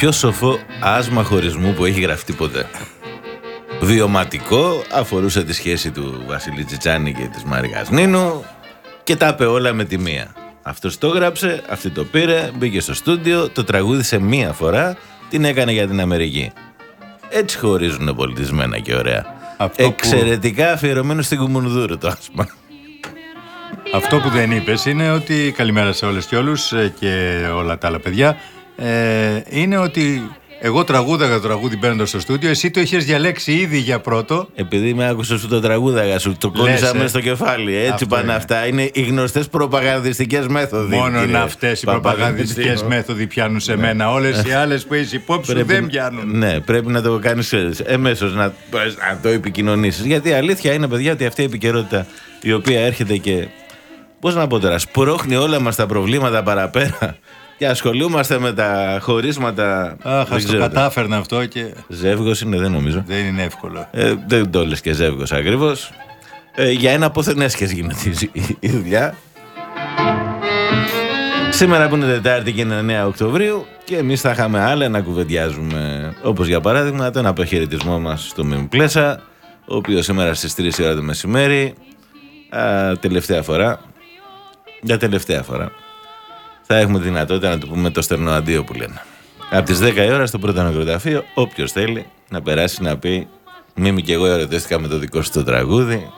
πιο σοφό άσμα χωρισμού που έχει γραφτεί ποτέ. Βιωματικό αφορούσε τη σχέση του Βασίλη Τσιτσάνη και της Μαρίας Νίνου και τα είπε όλα με τη μία. Αυτός το γράψε, αυτή το πήρε, μπήκε στο στούντιο, το τραγούδισε μία φορά, την έκανε για την Αμερική. Έτσι χωρίζουν πολιτισμένα και ωραία. Αυτό που- Εξαιρετικά αφιερωμένο στην Κουμουνδούρου το άσμα. Αυτό που δεν είπες είναι ότι καλημέρα σε όλες και όλους ε, και όλα τα άλλα παιδιά. Ε, είναι ότι εγώ τραγούδαγα το τραγούδι μπαίνοντας στο στούντιο, εσύ το είχες διαλέξει ήδη για πρώτο. Επειδή με άκουσες σου το τραγούδαγα σου, το κόλλησα Λες, ε. μέσα στο κεφάλι. Έτσι Αυτό πάνε είναι. αυτά. Είναι οι γνωστές προπαγανδιστικές μέθοδοι. Μόνο κύριε αυτές οι προπαγανδιστικές Παπαδημητρίου. μέθοδοι πιάνουν σε μένα. Όλες οι άλλες που έχεις υπόψη σου δεν πιάνουν. Ναι, πρέπει να το κάνεις εμέσως να, να το επικοινωνήσεις. Γιατί η αλήθεια είναι, παιδιά, ότι αυτή η επικαιρότητα η οποία έρχεται και. Πώς να πω τώρα, σπρώχνει όλα μας τα προβλήματα παραπέρα και ασχολούμαστε με τα χωρίσματα. Αχ, δεν ας το ξέρω. κατάφερνα αυτό και Ζεύγος είναι, δεν νομίζω. δεν είναι εύκολο. Ε, δεν το λες και ζεύγος ακριβώς. Ε, για ένα ποθενέσχες γίνεται η, η- η δουλειά. Σήμερα που είναι Τετάρτη και είναι 9 Οκτωβρίου και εμείς θα είχαμε άλλα να κουβεντιάζουμε. Όπως για παράδειγμα τον αποχαιρετισμό μας στο Μιμ Πλέσα, ο οποίος σήμερα στις 3 η ώρα το μεσημέρι, α, τελευταία φορά, για τελευταία φορά, θα έχουμε τη δυνατότητα να του πούμε το στερνό αντίο που λένε. Από τις 10 η ώρα στο πρώτο νεκροταφείο, όποιος θέλει να περάσει να πει Μίμη και εγώ ερωτήθηκα με το δικό σου το τραγούδι.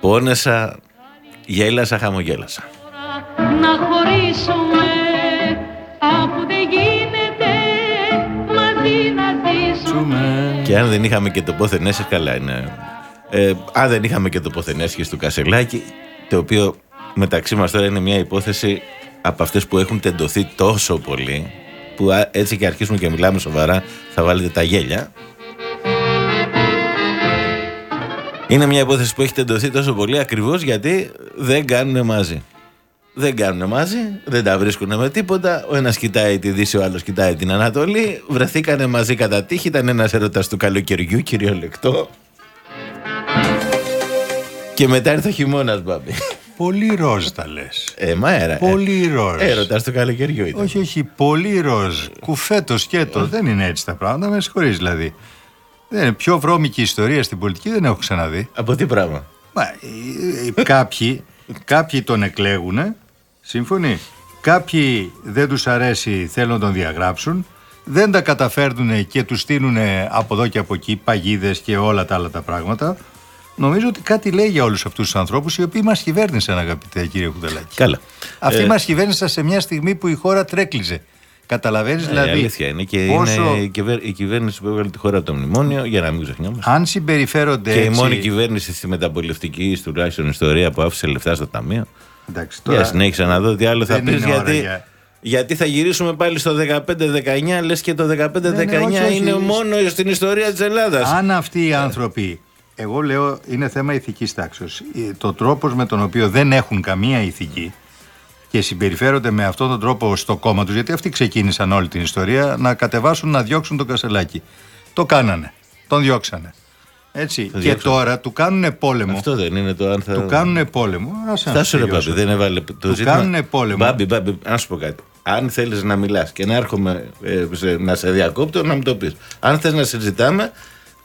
Πόνεσα, γέλασα, χαμογέλασα. να χωρίσουμε αφού δεν γίνεται μαζί να ζήσουμε Και αν δεν είχαμε και το πόθεν καλά είναι. Ε, αν δεν είχαμε και το πόθεν του Κασελάκη, το οποίο μεταξύ μας τώρα είναι μια υπόθεση από αυτές που έχουν τεντωθεί τόσο πολύ, που α, έτσι και αρχίσουμε και μιλάμε σοβαρά, θα βάλετε τα γέλια. Είναι μια υπόθεση που έχει τεντωθεί τόσο πολύ ακριβώς γιατί δεν κάνουν μαζί. Δεν κάνουν μαζί, δεν τα βρίσκουν με τίποτα. Ο ένας κοιτάει τη Δύση, ο άλλος κοιτάει την Ανατολή. Βρεθήκανε μαζί κατά τύχη. Ήταν ένας έρωτα του καλοκαιριού, κυριολεκτό. Και μετά ήρθε ο χειμώνας, μπάμπη. Πολύ ροζ τα λες. Ε, μα έρα. Πολύ ροζ. Έρωτας του καλοκαιριού ήταν. Όχι, όχι, πολύ ροζ. Κουφέτο σκέτο. Δεν είναι έτσι τα πράγματα. Με συγχωρείς δηλαδή. Δεν είναι πιο βρώμικη ιστορία στην πολιτική δεν έχω ξαναδεί. Από τι πράγμα; Μα, ε, ε, κάποιοι, κάποιοι τον εκλέγουν, σύμφωνοι. Κάποιοι δεν τους αρέσει, θέλουν να τον διαγράψουν. Δεν τα καταφέρνουν και τους στείλουν από εδώ και από εκεί παγίδες και όλα τα άλλα τα πράγματα. Νομίζω ότι κάτι λέει για όλους αυτούς τους ανθρώπους οι οποίοι μας κυβέρνησαν αγαπητέ κύριε Χουδελάκη. Καλά. Αυτοί Ε, μας κυβέρνησαν σε μια στιγμή που η χώρα τρέκλιζε. Καταλαβαίνεις ε, δηλαδή. η αλήθεια είναι και πόσο- είναι η, κυβέρ- η κυβέρνηση που έβγαλε τη χώρα από το μνημόνιο, για να μην ξεχνιόμαστε. Αν συμπεριφέρονται Και η έτσι... μόνη κυβέρνηση στη μεταπολιτευτική τουλάχιστον ιστορία που άφησε λεφτά στο ταμείο. Εντάξει, Για συνέχισε να δω τι άλλο θα δεν πεις. είναι ώρα Γιατί, για- γιατί θα γυρίσουμε πάλι στο 15-19, λες και το 15-19 Ναι, ναι, όχι, όχι. είναι μόνο στην ιστορία της Ελλάδας. Αν αυτοί οι άνθρωποι, εγώ λέω είναι θέμα ηθικής τάξης, Ε, το τρόπος με τον οποίο δεν έχουν καμία ηθική και συμπεριφέρονται με αυτόν τον τρόπο στο κόμμα τους, γιατί αυτοί ξεκίνησαν όλη την ιστορία, να κατεβάσουν να διώξουν τον Κασελάκη. Το κάνανε, τον διώξανε. Έτσι. και διώξανε. τώρα του κάνουν πόλεμο. Αυτό δεν είναι το αν θα. Του κάνουν πόλεμο. Άσε να Φτάσου ρε τελειώσω. Μπάμπη, δεν έβαλε το Του ζήτημα. κάνουνε πόλεμο. Μπάμπη, Μπάμπη, να σου πω κάτι. Αν θέλεις να μιλάς και να έρχομαι ε, σε- να σε διακόπτω, να μου το πεις. Αν θες να συζητάμε,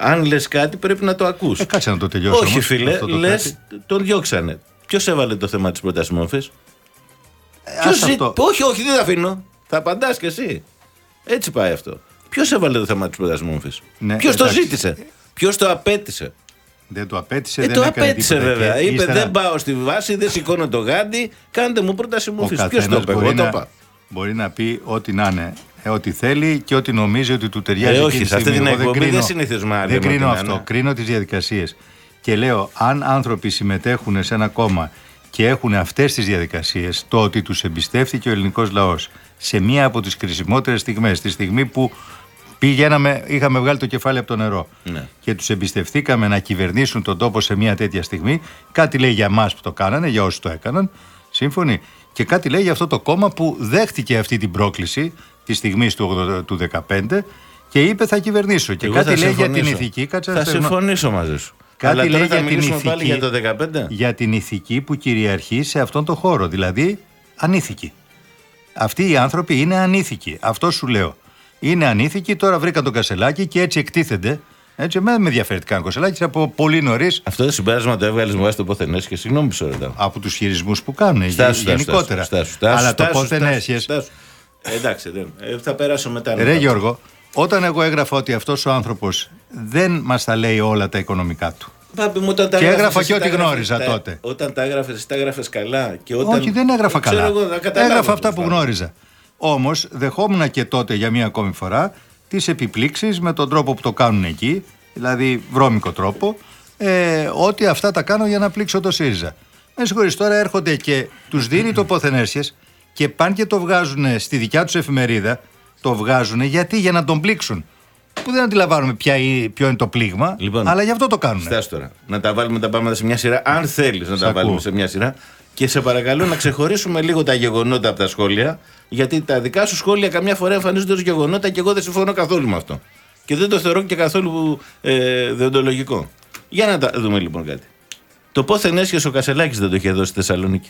αν λες κάτι, πρέπει να το ακούς. Ε, κάτσε να το τελειώσω. Όχι, όμως, φίλε, αυτό το λες, κάτι. τον διώξανε. Ποιος έβαλε το θέμα της πρώτη μορφή. Ε, ας αυτό. Όχι, όχι, δεν τα αφήνω. Θα απαντάς κι εσύ. Έτσι πάει αυτό. Ποιος έβαλε το θέμα της πρώτη μορφή. Ναι, Ποιος το εντάξει. ζήτησε; Ποιος το απέτησε; Δεν το απέτησε, Ε, δεν το έκανε απέτησε τίποτα. βέβαια. Και Είπε ύστερα- δεν πάω στη βάση, δεν σηκώνω το γάντι. Κάντε μου πρόταση Ο μορφή. Ποιος το καθένας είπε, εγώ μπορεί, το να, είπα. μπορεί να πει ό,τι να είναι. Ε, ό,τι θέλει και ό,τι νομίζει ότι του ταιριάζει. Ε, εκείνη όχι, τη σε αυτή στιγμή. την Εγώ εκπομπή κρίνω- δεν συνηθίζουμε να Δεν λέμε κρίνω ό,τι να αυτό. είναι. Κρίνω τις διαδικασίες. Και λέω, αν άνθρωποι συμμετέχουν σε ένα κόμμα και έχουν αυτές τις διαδικασίες, το ότι τους εμπιστεύτηκε ο ελληνικός λαός σε μία από τις κρισιμότερες στιγμές, τη στιγμή που πηγαίναμε, είχαμε βγάλει το κεφάλι από το νερό Ναι. και τους εμπιστευτήκαμε να κυβερνήσουν τον τόπο σε μια τέτοια στιγμή, κάτι λέει για εμάς που το κάνανε, για όσου το έκαναν. Σύμφωνοι. Και κάτι λέει για αυτό το κόμμα που δέχτηκε αυτή την πρόκληση τη στιγμή του, 80 του 15 και είπε θα κυβερνήσω. Και Εγώ κάτι θα λέει για την συμφωνήσω. ηθική. Κάτσε Θα να στεγνω- συμφωνήσω μαζί σου. Κάτι Αλλά λέει τώρα θα για την μιλήσουμε ηθική. πάλι για το 15. για την ηθική που κυριαρχεί σε αυτόν τον χώρο. Δηλαδή ανήθικοι. Αυτοί οι άνθρωποι είναι ανήθικοι. Αυτό σου λέω. Είναι ανήθικοι, τώρα βρήκαν τον Κασελάκη και έτσι εκτίθενται. Έτσι, με με ενδιαφέρει τι κάνει ο Κασελάκης από πολύ νωρί Αυτό το συμπέρασμα το έβγαλες μου βάσει το πόθεν και συγγνώμη που σε ρωτάω. από τους χειρισμούς που κάνουν Στάσου, στάσου, γενικότερα. στάσου, στάσου, Αλλά το στάσου, πώ δεν στάσου, έσχε. στάσου. Ε, Εντάξει, δεν. Ε, θα περάσω μετά. Ρε Γιώργο, όταν εγώ έγραφα ότι αυτός ο άνθρωπος δεν μας τα λέει όλα τα οικονομικά του. Πάπη μου, όταν τα Και έγραφες, έγραφα εσύ και ό,τι τα έγραφες, γνώριζα τα- τότε. Όταν τα έγραφες, τα έγραφες καλά. Και όταν... Όχι, δεν έγραφα Ξέρω καλά. Εγώ, θα καταλάβω έγραφα πώς αυτά που θα- γνώριζα. Όμως δεχόμουν και τότε για μία ακόμη φορά τις επιπλήξεις με τον τρόπο που το κάνουν εκεί, δηλαδή βρώμικο τρόπο, ε, ότι αυτά τα κάνω για να πλήξω το ΣΥΡΙΖΑ. Με συγχωρείς, τώρα έρχονται και τους δίνει το ποθενέσχες και πάνε και το βγάζουν στη δικιά τους εφημερίδα. Το βγάζουν γιατί, για να τον πλήξουν. Που δεν αντιλαμβάνουμε ποια, είναι- ποιο είναι το πλήγμα, Λοιπόν, αλλά γι' αυτό το κάνουν. Στάσου τώρα. Να τα βάλουμε τα πράγματα σε μια σειρά, αν θέλεις να Σ' τα βάλουμε ακούω. σε μια σειρά. Και σε παρακαλώ να ξεχωρίσουμε λίγο τα γεγονότα από τα σχόλια, γιατί τα δικά σου σχόλια καμιά φορά εμφανίζονται ως γεγονότα και εγώ δεν συμφωνώ καθόλου με αυτό. Και δεν το θεωρώ και καθόλου ε, δεοντολογικό. Για να τα δούμε λοιπόν κάτι. Το πόθεν έσχε ο Κασελάκης δεν το είχε δώσει στη Θεσσαλονίκη.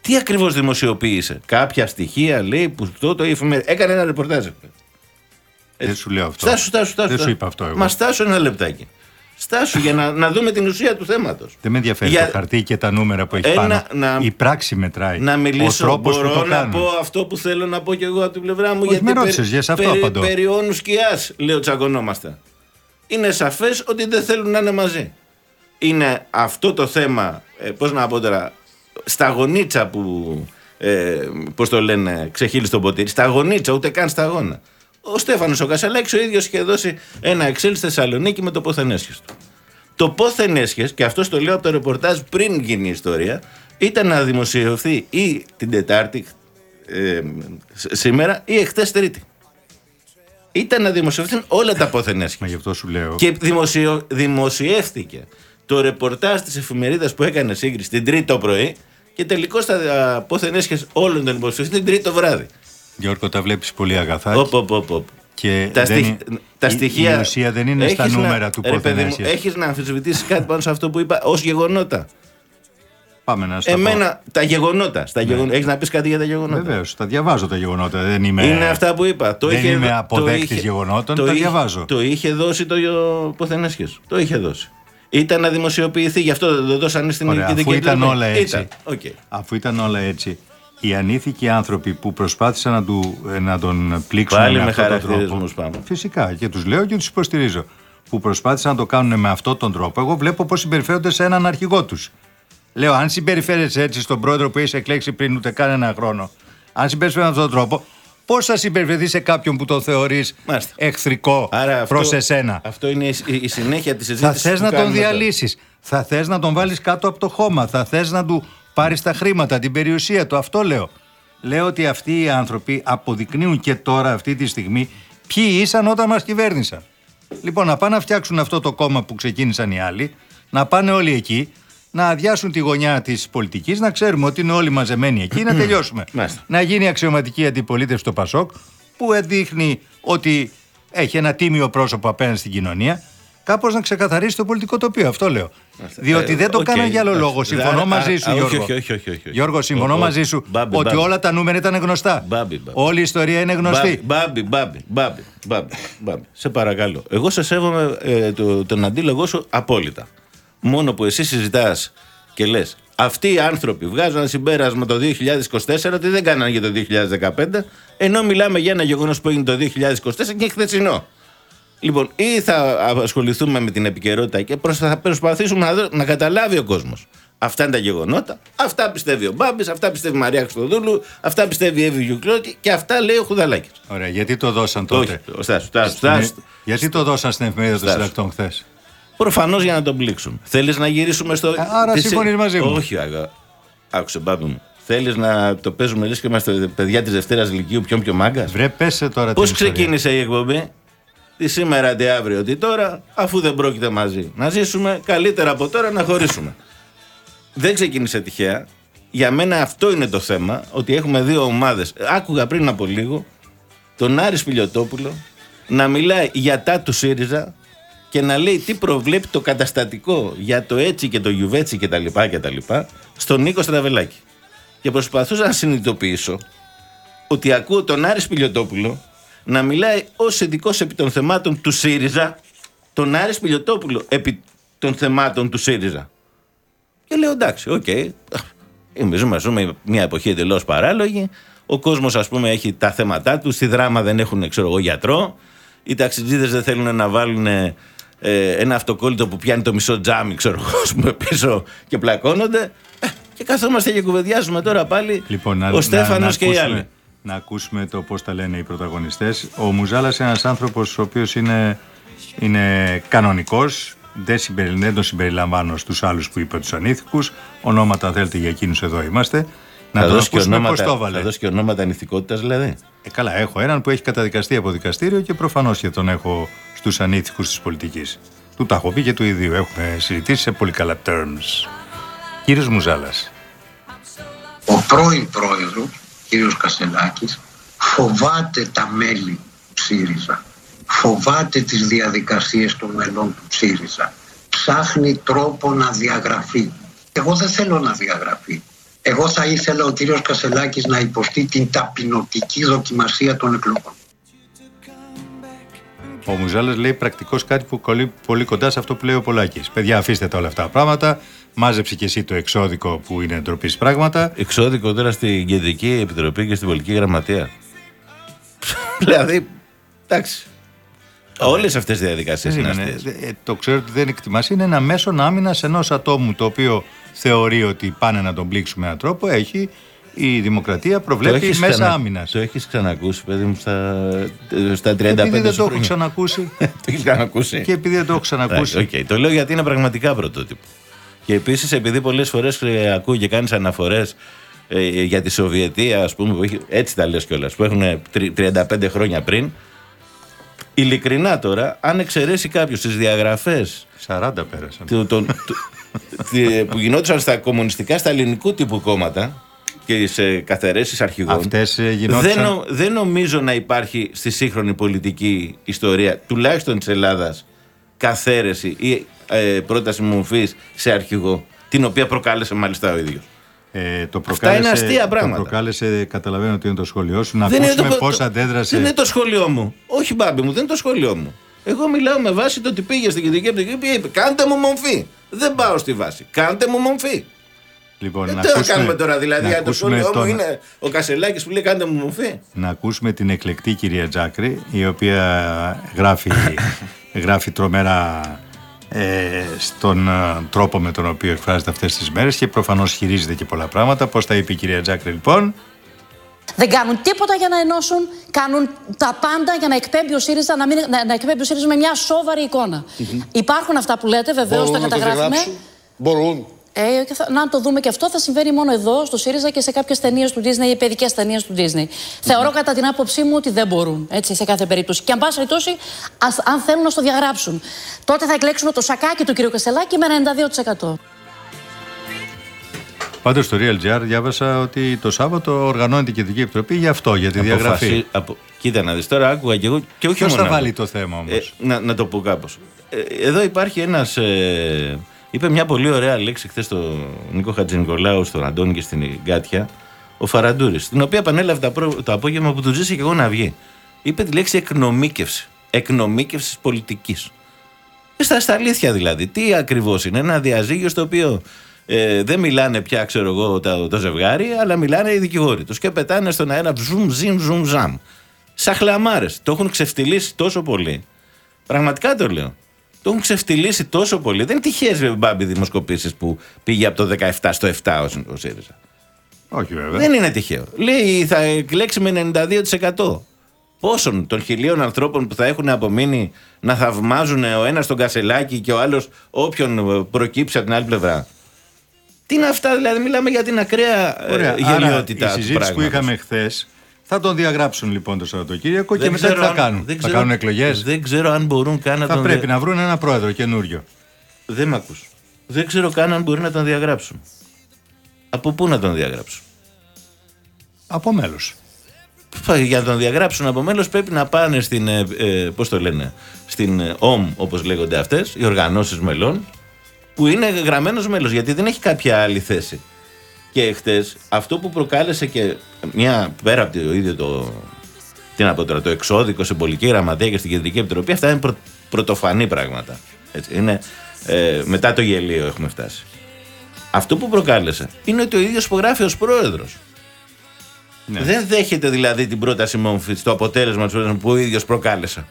Τι ακριβώς δημοσιοποίησε; Κάποια στοιχεία λέει που αυτό το εφημερίδα. Έκανε ένα ρεπορτάζ. Δεν σου λέω αυτό. Στάσου, στάσου, στάσου. Δεν σου στάσου. είπα αυτό εγώ. Μα στάσου ένα λεπτάκι. Στάσου για να, να δούμε την ουσία του θέματος. Δεν με ενδιαφέρει Για- το χαρτί και τα νούμερα που έχει Ένα- πάνω. να- Η πράξη μετράει. Να μιλήσω, Ο τρόπος μπορώ που το να κάνουν. πω αυτό που θέλω να πω και εγώ από την πλευρά μου. Όχι, με ρώτησες, για σε αυτό περί, απαντώ. περί όνου σκιάς, λέω τσακωνόμαστε. Είναι σαφές ότι δεν θέλουν να είναι μαζί. Είναι αυτό το θέμα, ε, πώς να πω τώρα, στα γονίτσα που, ε, πώς το λένε, ξεχύλει στο ποτήρι, στα γονίτσα, ούτε καν στα γόνα. Ο Στέφανος ο Κασαλάκης ο ίδιος είχε δώσει ένα Excel στη Θεσσαλονίκη με το πόθεν έσχες του. Το πόθεν έσχες, και αυτό το λέω από το ρεπορτάζ πριν γίνει η ιστορία, ήταν να δημοσιευθεί ή την Τετάρτη ε, σ- σήμερα ή εχθές Τρίτη. Ήταν να δημοσιευθούν όλα τα πόθεν έσχες. Μα γι' αυτό σου λέω. Και δημοσιο... δημοσιεύτηκε το ρεπορτάζ της εφημερίδας που έκανε σύγκριση την Τρίτη το πρωί και τελικώς τα πόθεν έσχε όλων των δημοσιευτών την Τρίτη το βράδυ. Γιώργο, τα βλέπεις πολύ αγαθά. Οπ, οπ, οπ, οπ. Και Τα, δεν στοιχ- είναι- τα η- στοιχεία. Η ουσία δεν είναι στα Έχεις να- νούμερα του ρε παιδί μου, πόθεν Έχεις να αμφισβητήσεις κάτι πάνω σε αυτό που είπα ως γεγονότα; Πάμε να στα Εμένα, τα γεγονότα. Στα γεγονότα. Έχεις να πεις κάτι για τα γεγονότα; Βεβαίως, τα διαβάζω τα γεγονότα. Δεν είμαι, Είναι αυτά που είπα. Το δεν είχε, είμαι το αποδέκτης είχε- γεγονότων, το τα είχε- διαβάζω. Το είχε δώσει το Ποθενέσχες. Το είχε δώσει. Ήταν να δημοσιοποιηθεί, γι' αυτό δεν το δώσανε στην Ωραία, Κεντρική αφού ήταν Επιτροπή. όλα έτσι. Ήταν. οκ. Αφού ήταν όλα έτσι, οι ανήθικοι άνθρωποι που προσπάθησαν να, του, ε, να τον πλήξουν Πάλι με με αυτόν τον χαρακτηρισμούς τρόπο. πάμε. Φυσικά και τους λέω και τους υποστηρίζω. Που προσπάθησαν να το κάνουν με αυτόν τον τρόπο. Εγώ βλέπω πώς συμπεριφέρονται σε έναν αρχηγό τους. Λέω, αν συμπεριφέρεσαι έτσι στον πρόεδρο που είσαι εκλέξει πριν ούτε καν ένα χρόνο, αν συμπεριφέρεσαι με αυτόν τον τρόπο, πώς θα συμπεριφερθεί σε κάποιον που τον θεωρείς Μάλιστα. εχθρικό Άρα αυτό, προς εσένα; Αυτό είναι η, η- η συνέχεια της συζήτησης. Θα θες να τον διαλύσεις. Θα θες να τον βάλεις κάτω από το χώμα. Θα θες να του πάρεις τα χρήματα, την περιουσία του. Αυτό λέω. Λέω ότι αυτοί οι άνθρωποι αποδεικνύουν και τώρα, αυτή τη στιγμή, ποιοι ήσαν όταν μας κυβέρνησαν. Λοιπόν, να πάνε να φτιάξουν αυτό το κόμμα που ξεκίνησαν οι άλλοι, να πάνε όλοι εκεί, να αδειάσουν τη γωνιά της πολιτικής, να ξέρουμε ότι είναι όλοι μαζεμένοι εκεί, να τελειώσουμε. Μάλιστα. να γίνει αξιωματική αντιπολίτευση στο Πασόκ, που δείχνει ότι έχει ένα τίμιο πρόσωπο απέναντι στην κοινωνία. Κάπως να ξεκαθαρίσει το πολιτικό τοπίο. Αυτό λέω. Διότι Ε, δεν το οκ, κάναν για άλλο εντάξει. λόγο. Συμφωνώ Άρα, μαζί α, σου, α, όχι, Γιώργο. όχι, όχι, όχι, όχι. Γιώργο, συμφωνώ Ο- ο- μαζί σου Μπάμπη, ότι Μπάμπη. όλα τα νούμερα ήταν γνωστά. Μπάμπη, Μπάμπη. Όλη η ιστορία είναι γνωστή. Μπάμπη, Μπάμπη, Μπάμπη, Μπάμπη, Μπάμπη. Σε παρακαλώ. Εγώ σε σέβομαι ε, το, τον αντίλογό σου απόλυτα. Μόνο που εσύ συζητάς και λες. Αυτοί οι άνθρωποι βγάζουν ένα συμπέρασμα το 2024 ότι δεν κάνανε για το 2015, ενώ μιλάμε για ένα γεγονός που έγινε το 2024 και είναι χθεσινό. Λοιπόν, ή θα ασχοληθούμε με την επικαιρότητα και προς- θα προσπαθήσουμε να, δω- να καταλάβει ο κόσμος. Αυτά είναι τα γεγονότα. Αυτά πιστεύει ο Μπάμπης, αυτά πιστεύει η Μαρία Χρυστοδούλου, αυτά πιστεύει η Εύη Γιουκλώτη και αυτά λέει ο Χουδαλάκης. Ωραία, γιατί το δώσαν Όχι, τότε. ο Στάσου, Στάσου, Στην- Στάσου. Γιατί το δώσαν στην εφημερίδα των Στάσου. συντακτών χθες; Προφανώς για να τον πλήξουν. Θέλεις να γυρίσουμε στο. άρα τι συμφωνείς μαζί μου. Όχι, αγα... άκουσε μπάμπη μου. Θέλεις να το παίζουμε λε και είμαστε παιδιά της Δευτέρας Λυκείου, ποιον πιο μάγκας; Βρε, πέσε τώρα Πώς την ιστορία. ξεκίνησε η εκπομπή, Τι σήμερα, τι αύριο, τι τώρα, αφού δεν πρόκειται μαζί να ζήσουμε, καλύτερα από τώρα να χωρίσουμε. Δεν ξεκίνησε τυχαία. Για μένα αυτό είναι το θέμα, ότι έχουμε δύο ομάδες. Άκουγα πριν από λίγο τον Άρη Σπηλιοτόπουλο να μιλάει για τα του ΣΥΡΙΖΑ και να λέει τι προβλέπει το καταστατικό για το έτσι και το γιουβέτσι κτλ. κτλ στον Νίκο Στραβελάκη. και προσπαθούσα να συνειδητοποιήσω ότι ακούω τον Άρης Σπηλιοτόπουλο να μιλάει ως ειδικός επί των θεμάτων του ΣΥΡΙΖΑ, τον Άρης Σπηλιοτόπουλο επί των θεμάτων του ΣΥΡΙΖΑ. Και λέω εντάξει, OK. Okay. Ζούμε, ζούμε μια εποχή εντελώς παράλογη. Ο κόσμος, ας πούμε, έχει τα θέματα του. Στη Δράμα δεν έχουν, ξέρω εγώ, γιατρό. Οι ταξιτζίδες δεν θέλουν να βάλουν ε, ένα αυτοκόλλητο που πιάνει το μισό τζάμι, ξέρω εγώ, ας πούμε, πίσω και πλακώνονται. Ε, και καθόμαστε και κουβεντιάζουμε τώρα πάλι Λοιπόν, ο Στέφανος και οι ακούσουμε- άλλοι. Να ακούσουμε το πώς τα λένε οι πρωταγωνιστές. Ο Μουζάλας είναι ένας άνθρωπος ο οποίος είναι, είναι κανονικός, δεν, συμπερι, δεν τον συμπεριλαμβάνω στους άλλους που είπε τους ανήθικους. Ονόματα αν θέλετε για εκείνους εδώ είμαστε. Να θα, τον δώσει και ακούσουμε πώς ονόματα, το έβαλε. θα δώσει και ονόματα νηθικότητα, δηλαδή. Ε, καλά, έχω έναν που έχει καταδικαστεί από δικαστήριο και προφανώς και τον έχω στους ανήθικους της πολιτικής. Του τα έχω πει και του ιδίου. Έχουμε συζητήσει σε πολύ καλά terms. Κύριος Μουζάλας. Ο πρώην πρόεδρος, κύριος Κασελάκης, φοβάται τα μέλη του ΣΥΡΙΖΑ. Φοβάται τις διαδικασίες των μελών του ΣΥΡΙΖΑ. Ψάχνει τρόπο να διαγραφεί. Εγώ δεν θέλω να διαγραφεί. Εγώ θα ήθελα ο κύριος Κασελάκης να υποστεί την ταπεινωτική δοκιμασία των εκλογών. Ο Μουζάλας λέει πρακτικώ κάτι που κολλεί πολύ κοντά σε αυτό που λέει ο Πολάκης. Παιδιά, αφήστε τα όλα αυτά τα πράγματα. Μάζεψε και εσύ το εξώδικο που είναι ντροπής πράγματα. Εξώδικο τώρα στην Κεντρική Επιτροπή και στην Πολιτική Γραμματεία. δηλαδή, εντάξει. Όλες αυτές οι διαδικασίες είναι Περίμενε. αστείες. Ε, το ξέρω ότι δεν εκτιμάς. Είναι ένα μέσο άμυνας ενός ατόμου το οποίο θεωρεί ότι πάνε να τον πλήξουμε με έναν τρόπο. Έχει η δημοκρατία προβλέπει έχεις μέσα ξανα- άμυνας. Το έχεις ξανακούσει, παιδί μου, στα, στα 35 Επειδή δεν το σου έχω χρόνια. ξανακούσει το έχεις ξανακούσει. και επειδή δεν το έχω ξανακούσει. Εντάξει, οκ. Το λέω γιατί είναι πραγματικά πρωτότυπο. Και επίσης, επειδή πολλές φορές ακούει και κάνεις αναφορές για τη Σοβιετία, ας πούμε, που έχει, έτσι τα λες κιόλας, που έχουν τρι- 35 χρόνια πριν. Ειλικρινά τώρα, αν εξαιρέσει κάποιος τις διαγραφές 40 πέρασαν. του- των- του- τη- που γινόντουσαν στα κομμουνιστικά, στα ελληνικού τύπου κόμματα και σε καθαρέσει αρχηγών. Αυτές ε, Δεν, γινόντουσαν. νο- δεν νομίζω να υπάρχει στη σύγχρονη πολιτική ιστορία, τουλάχιστον της Ελλάδας, καθαίρεση ή ε, πρόταση μορφής σε αρχηγό, την οποία προκάλεσε μάλιστα ο ίδιος. Ε, το Αυτά είναι αστεία το πράγματα. προκάλεσε, καταλαβαίνω ότι είναι το σχολείο σου, να δεν ακούσουμε το- πώς το- αντέδρασε. Δεν είναι το σχολείο μου. Όχι, μπάμπη μου, δεν είναι το σχολείο μου. Εγώ μιλάω με βάση το ότι πήγε στην κεντρική επιτροπή και είπε: Κάντε μου μομφή. Δεν πάω στη βάση. Κάντε μου μομφή. Λοιπόν, Ε, να τι να ακούσουμε- κάνουμε τώρα, δηλαδή, να αν το ακούσουμε σχολείο μου τον- είναι ο Κασελάκης που λέει: Κάντε μου μομφή. να ακούσουμε την εκλεκτή κυρία Τζάκρη η οποία γράφει, γράφει τρομερά ε, στον ε, τρόπο με τον οποίο εκφράζεται αυτές τις μέρες και προφανώς χειρίζεται και πολλά πράγματα. Πώς τα είπε η κυρία Τζάκρη λοιπόν; Δεν κάνουν τίποτα για να ενώσουν, κάνουν τα πάντα για να εκπέμπει ο ΣΥΡΙΖΑ, να, μην, να, να εκπέμπει ο ΣΥΡΙΖΑ με μια σοβαρή εικόνα. Υπάρχουν αυτά που λέτε, βεβαίως Μπορούν τα να το καταγράφουμε. διαγράψουν. Μπορούν. Ε, και θα, να το δούμε και αυτό θα συμβαίνει μόνο εδώ, στο ΣΥΡΙΖΑ και σε κάποιες ταινίες του Disney ή παιδικές ταινίες του Disney. Θεωρώ κατά την άποψή μου ότι δεν μπορούν έτσι, σε κάθε περίπτωση. Και αν πάση περιπτώσει, ας- αν θέλουν να στο διαγράψουν, τότε θα εκλέξουν το σακάκι του κ. Κασελάκη με 92%. Πάντως στο Real GR διάβασα ότι το Σάββατο οργανώνεται η Κεντρική Επιτροπή για αυτό, για τη διαγραφή. Αποφασί- απο- Κοίτα να δεις τώρα, άκουγα και εγώ. Και όχι Ποιος μόνο θα εγώ. βάλει το θέμα όμως; Ε, να, να το πω κάπως. εδώ υπάρχει ένας. Ε, είπε μια πολύ ωραία λέξη χθες στον Νίκο Χατζηνικολάου, στον Αντώνη και στην Γκάτια, ο Φαραντούρης, την οποία επανέλαβε τα προ- το απόγευμα που του ζήσε και εγώ να βγει. Είπε τη λέξη εκνομίκευση. Εκνομίκευση πολιτικής. Ε, Στα, στα αλήθεια δηλαδή. Τι ακριβώς είναι. Ένα διαζύγιο στο οποίο ε, δεν μιλάνε πια, ξέρω εγώ, το, το ζευγάρι, αλλά μιλάνε οι δικηγόροι τους και πετάνε στον αέρα ζουμ, ζυμ, ζουμ, ζαμ. Σαν χλαμάρες. Το έχουν ξεφτυλίσει τόσο πολύ. Πραγματικά το λέω. Το έχουν ξεφτυλίσει τόσο πολύ. Δεν είναι τυχαίες μπάμπι δημοσκοπήσεις που πήγε από το 17 στο 7 ο, ο ΣΥΡΙΖΑ. Όχι βέβαια. Δεν είναι τυχαίο. Λέει θα εκλέξει με 92%. Πόσων των χιλίων ανθρώπων που θα έχουν απομείνει να θαυμάζουν ο ένας τον Κασελάκη και ο άλλος όποιον ε, προκύψει από την άλλη πλευρά; Τι είναι αυτά, δηλαδή μιλάμε για την ακραία ε, Ωραία, γελιότητα άρα η του συζήτηση που πράγματος. είχαμε χθες θα τον διαγράψουν λοιπόν το Σαββατοκύριακο και μετά τι ξέρω θα αν- κάνουν; δεν θα ξέρω- κάνουν εκλογές; Δεν ξέρω αν μπορούν καν να Θα τον πρέπει δια- να βρουν ένα πρόεδρο καινούριο. Δεν με ακούς. Δεν ξέρω καν αν μπορεί να τον διαγράψουν. Από πού να τον διαγράψουν; Από μέλος. Φα- Για να τον διαγράψουν από μέλος πρέπει να πάνε στην. Ε, ε, πώς το λένε, στην ε, ΟΜ, όπως λέγονται αυτές, οι οργανώσεις μελών, που είναι γραμμένος μέλος. Γιατί δεν έχει κάποια άλλη θέση. Και χτες αυτό που προκάλεσε και μια πέρα από το ίδιο το. Τι να πω τώρα, το εξώδικο στην πολιτική γραμματεία και στην κεντρική επιτροπή, αυτά είναι πρω, πρωτοφανή πράγματα. Έτσι, είναι, ε, μετά το γελίο έχουμε φτάσει. Αυτό που προκάλεσε είναι ότι ο ίδιος υπογράφει ως πρόεδρος. Ναι. Δεν δέχεται δηλαδή την πρόταση μόμφης, το αποτέλεσμα του πρόεδρου που ο ίδιος προκάλεσε.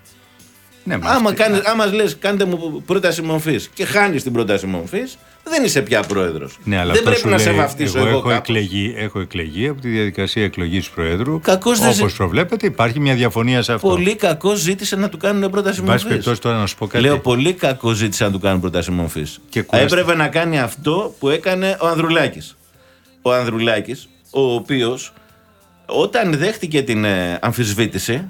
Ναι, μα Άμα, αυτή- κάνεις, άμα λες κάντε μου πρόταση μορφή και χάνεις την πρόταση μορφή, δεν είσαι πια πρόεδρος. Ναι, αλλά δεν αυτό πρέπει σου να λέει, σε βαφτίσω εγώ. εγώ, έχω, κάπου. εκλεγεί, έχω εκλεγεί από τη διαδικασία εκλογής Προέδρου. Κακώς δεν Όπως ζει- προβλέπετε, υπάρχει μια διαφωνία σε αυτό. Πολύ κακός ζήτησε να του κάνουν πρόταση Εν πάση μορφής. περιπτώσει, τώρα να σου πω κάτι. Λέω πολύ κακός ζήτησε να του κάνουν πρόταση μορφής. Και κουραστεί. Έπρεπε να κάνει αυτό που έκανε ο Ανδρουλάκης. Ο Ανδρουλάκης, ο οποίος όταν δέχτηκε την ε, αμφισβήτηση,